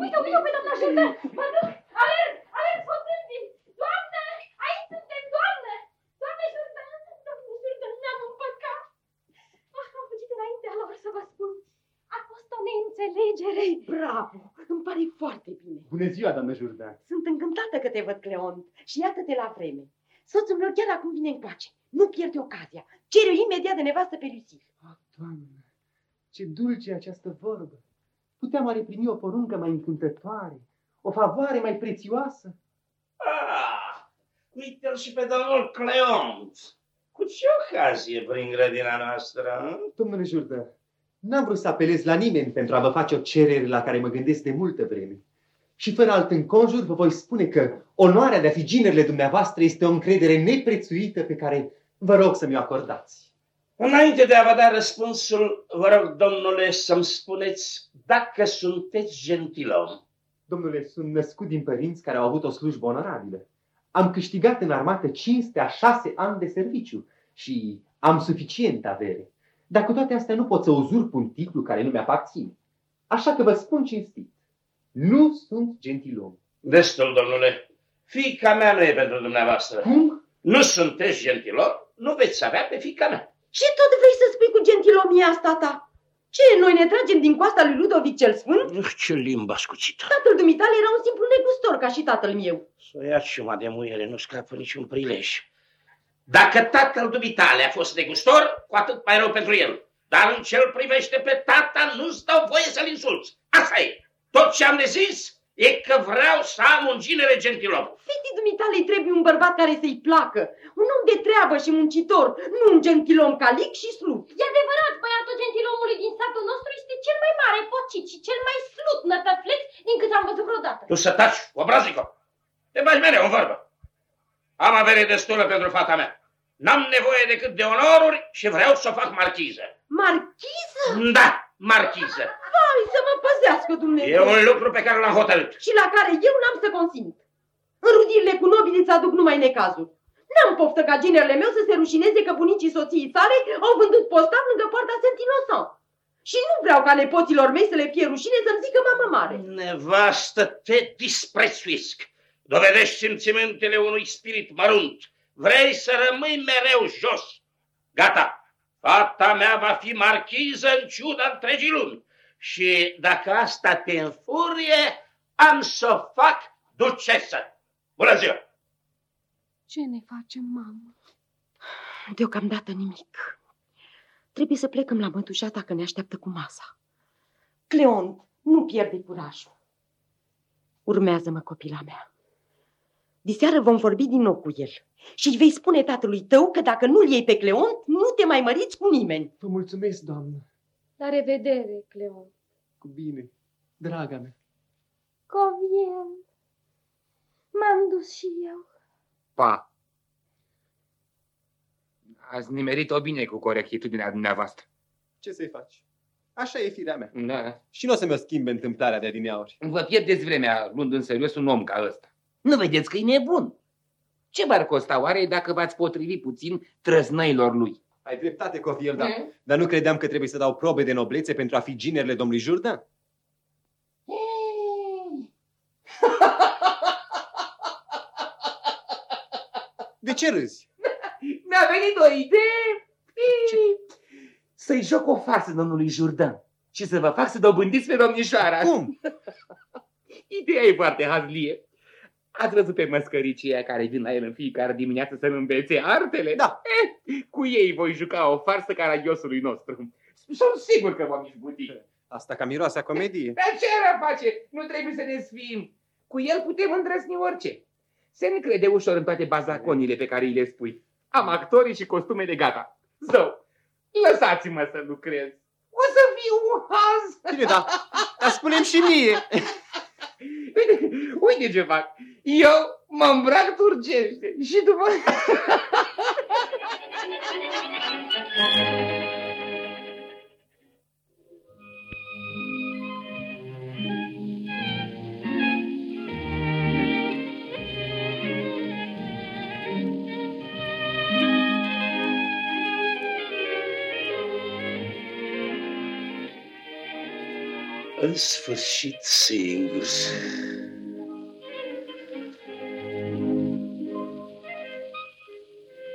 Uite, uite, uite, doamna Șerdan! Mă duc! Alerg! Alerg, soțânții! Doamnă! Aici suntem, doamnă! Doamne Șerdan! Doamne Șerdan, ne-am împăcat! Ah, am fugit înaintea lor să vă spun. A fost o neînțelegere. Bravo! Îmi pare foarte bine. Bună ziua, doamnă Jourdan. Sunt încântată că te văd, Cleon. Și iată-te la vreme. Soțul meu chiar acum vine încoace. Nu pierde ocazia. Cere imediat de nevastă pe Lucie. Ah, doamnă, ce dulce e această vorbă. Puteam oare primi o poruncă mai încântătoare, o favoare mai prețioasă? Ah, uite-l și pe domnul Cleont. Cu ce ocazie prin grădina noastră? hă? Domnule Jourdan, n-am vrut să apelez la nimeni pentru a vă face o cerere la care mă gândesc de multă vreme. Și fără alt înconjur vă voi spune că onoarea de a fi ginerile dumneavoastră este o încredere neprețuită pe care vă rog să mi-o acordați. Înainte de a vă da răspunsul, vă rog, domnule, să-mi spuneți dacă sunteți gentilom. Domnule, sunt născut din părinți care au avut o slujbă onorabilă. Am câștigat în armată cinstea șase ani de serviciu și am suficient avere. Dar cu toate astea nu pot să uzurp un titlu care nu mi-aparține. Așa că vă spun cinstit, nu sunt gentilom. Destul, domnule. Fica mea nu e pentru dumneavoastră. Cum? Nu sunteți gentilom, nu veți avea pe fica mea. Ce tot vrei să spui cu gentilomia asta ta? Ce, noi ne tragem din coasta lui Ludovic cel Sfânt? Ce limba scuțită. Tatăl dumitale era un simplu negustor ca și tatăl meu. Să ia ciuma de muiere, nu scapă niciun prilej. Dacă tatăl dumitale a fost negustor, cu atât mai rău pentru el. Dar în ce îl privește pe tata, nu-ți dau voie să-l insulți. Asta e. Tot ce am de zis e că vreau să am un ginere gentilom. Fitii dumitale îi trebuie un bărbat care să-i placă. Un om de treabă și muncitor, nu un gentilom calic și slut. E adevărat, băiatul gentilomului din satul nostru este cel mai mare pocit și cel mai slut nătăfleț din cât am văzut vreodată. Tu să taci, obrazico. Te bagi mereu în vorbă. Am avere destulă pentru fata mea. N-am nevoie decât de onoruri și vreau să o fac marchiză. Marchiză? Da, marchiză. Vai, să mă păzească Dumnezeu. E un lucru pe care l-am hotărât. Și la care eu n-am să consimt. Înrudirile cu nobili îți aduc numai necazuri. N-am poftă ca ginerele meu să se rușineze că bunicii soției sale au vândut postav lângă poarta Saint-Innocent. Și nu vreau ca nepoților mei să le fie rușine să-mi zică mamă mare. Nevastă, te disprețuiesc. Dovedești simțimentele unui spirit mărunt. Vrei să rămâi mereu jos. Gata, fata mea va fi marchiză în ciuda întregii lumi. Și dacă asta te înfurie, am să o fac ducesă. Bună ziua! Ce ne facem, mamă? Deocamdată nimic. Trebuie să plecăm la mătușata că ne așteaptă cu masa. Cleon, nu pierde curajul. Urmează-mă, copila mea. Diseară vom vorbi din nou cu el și îi vei spune tatălui tău că dacă nu-l iei pe Cleon, nu te mai măriți cu nimeni. Vă mulțumesc, doamnă. La revedere, Cleon. Cu bine, draga mea. Covien. M-am dus și eu. Pa! Ați nimerit-o bine cu corectitudinea dumneavoastră. Ce să-i faci? Așa e firea mea. Da. Și nu o să-mi o schimbe întâmplarea de adineauri. Vă pierdeți vremea luând în serios un om ca ăsta. Nu vedeți că e nebun? Ce v-ar costa oare dacă v-ați potrivi puțin trăznăilor lui? Ai dreptate, Cofiel, da. Mm. Dar nu credeam că trebuie să dau probe de noblețe pentru a fi ginerele domnului Jourdan? De ce râzi? Mi-a venit o idee să-i joc o farsă domnului Jourdan și să vă fac să dobândiți pe domnișoara. Cum? Ideea e foarte hazlie. Ați văzut pe măscăricii aia care vin la el în fiecare dimineață să-mi învețe artele? Da. Eh, cu ei voi juca o farsă caragiosului nostru. Sunt sigur că vom izbuti. Asta ca miroase a comedie. Dar ce ar face? Nu trebuie să ne sfim. Cu el putem îndrăzni orice. Se ne crede ușor în toate bazaconile pe care îi le spui. Am actorii și costumele gata. Zău, lăsați-mă să lucrez. O să fiu un haz. Bine, da. Dar spune și mie. Uite, uite ce fac. Eu mă îmbrac turcește și după... În sfârșit singur.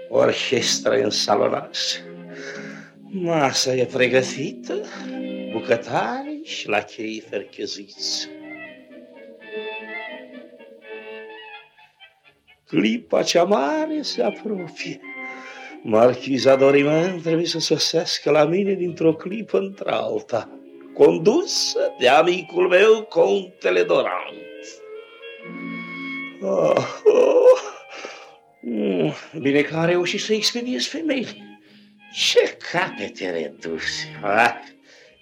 Orchestra e în salonaj. Masa e pregătită, bucătari și la chei fercheziți. Clipa cea mare se apropie. Marchiza Doriman trebuie să sosească la mine dintr-o clipă într-alta, condusă de amicul meu, contele Dorant. Oh, oh. Mm, Bine că am reușit să expediez femeile. Ce capete reduse! Ah,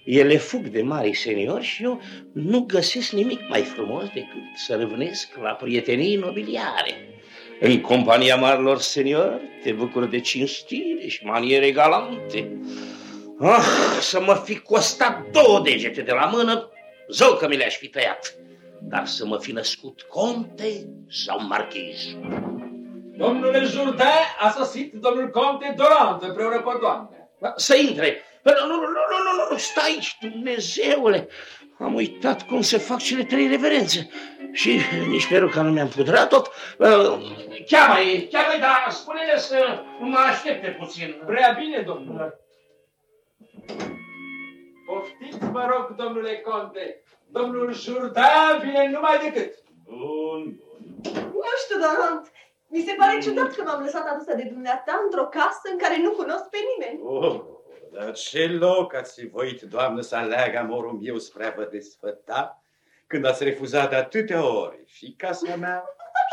ele fug de mari seniori și eu nu găsesc nimic mai frumos decât să râvnesc la prietenii nobiliare. În compania marilor seniori te bucură de cinstire și maniere galante. Ah, să mă fi costat două degete de la mână, zău că mi le-aș fi tăiat. Dar să mă fi născut conte sau marchiz. Domnule Jourdain, a sosit domnul conte Dorant împreună cu o doamnă. Să intre. Nu, nu, nu, nu, nu, nu, stai aici, Dumnezeule. Am uitat cum se fac cele trei reverențe. Și nici peruca nu mi-am pudrat tot. Cheamă-i, cheamă-i, dar spune-le să mă aștepte puțin. Prea bine, domnule. Poftiți, mă rog, domnule conte. Domnul Jourdain vine numai decât. Bun, Nu știu, Dorant. Mi se pare ciudat că m-am lăsat adusă de dumneata într-o casă în care nu cunosc pe nimeni. Oh, dar ce loc ați fi voit, doamnă, să aleagă amorul meu spre a vă desfăta, când ați refuzat de atâtea ori și casa mea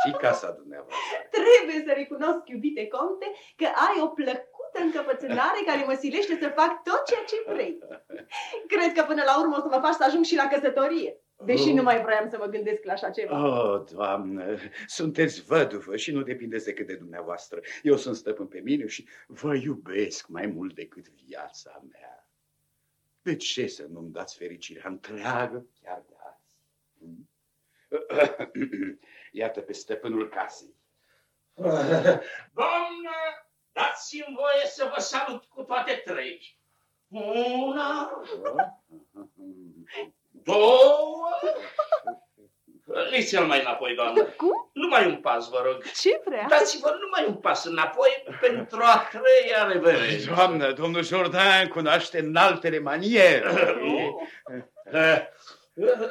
și casa dumneavoastră. Trebuie să recunosc, iubite conte, că ai o plăcută încăpățânare care mă silește să fac tot ceea ce vrei. Cred că până la urmă o să mă faci să ajung și la căsătorie. Deși Oh. nu mai vroiam să mă gândesc la așa ceva. Oh, doamnă, sunteți văduvă și nu depindeți decât de dumneavoastră. Eu sunt stăpân pe mine și vă iubesc mai mult decât viața mea. De ce să nu-mi dați fericirea întreagă chiar de azi? Hmm? Iată pe stăpânul casei. Doamnă, dați-mi voie să vă salut cu toate trei. Una, două... Liți-l mai înapoi, doamnă. Cum? Numai un pas, vă rog. Ce vrea? Dați-vă numai un pas înapoi pentru a treia reverență. Doamnă, domnul Jordan cunoaște înaltele maniere. Eh,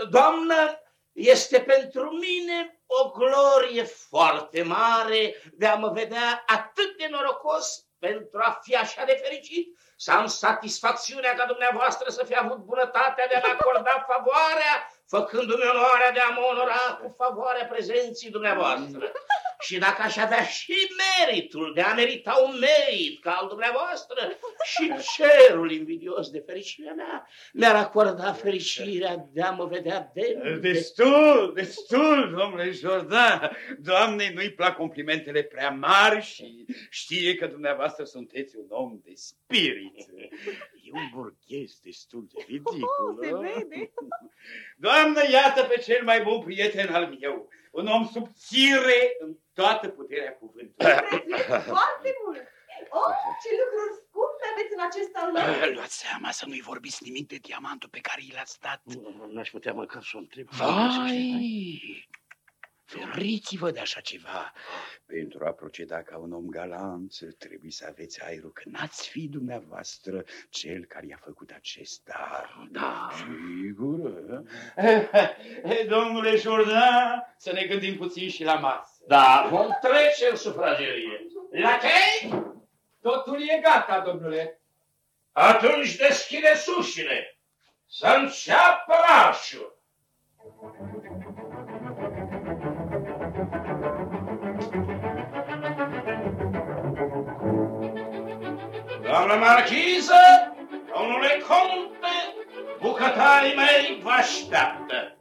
Doamnă, este pentru mine o glorie foarte mare de a mă vedea atât de norocos pentru a fi așa de fericit, să am satisfacțiunea ca dumneavoastră să fi avut bunătatea de a-mi acorda favoarea, făcându-mi onoarea de a mă onora cu favoarea prezenții dumneavoastră. Și dacă aș avea și meritul de a merita un merit ca al dumneavoastră, și cerul invidios de fericirea mea mi-ar acorda fericirea de a mă vedea demn. Destul, destul, domnule Jordan. Doamnei nu-i plac complimentele prea mari și știe că dumneavoastră sunteți un om de spirit. E un burghez destul de ridicol. Oh, se vede. Doamnă, iată pe cel mai bun prieten al meu. Un om subțire în toată puterea cuvântului. Prețuiesc foarte mult. Oh, ce lucruri scumpe aveți în acest alăr. Luați seama să nu-i vorbiți nimic de diamantul pe care i l-ați dat. N-aș putea măcar să o întreb. Vai! Feriți-vă de așa ceva. Pentru a proceda ca un om galant, trebuie să aveți aerul că n-ați fi dumneavoastră cel care i-a făcut acest dar. Da. Sigur. Eh, Domnule Jordan, să ne gândim puțin și la masă. Da, vom trece în sufragerie. La ce? Totul e gata, domnule. Atunci deschide sușile. Să înceapă marșul. Doamna marchiză, domnule conte, bucătarii mei vă așteaptă.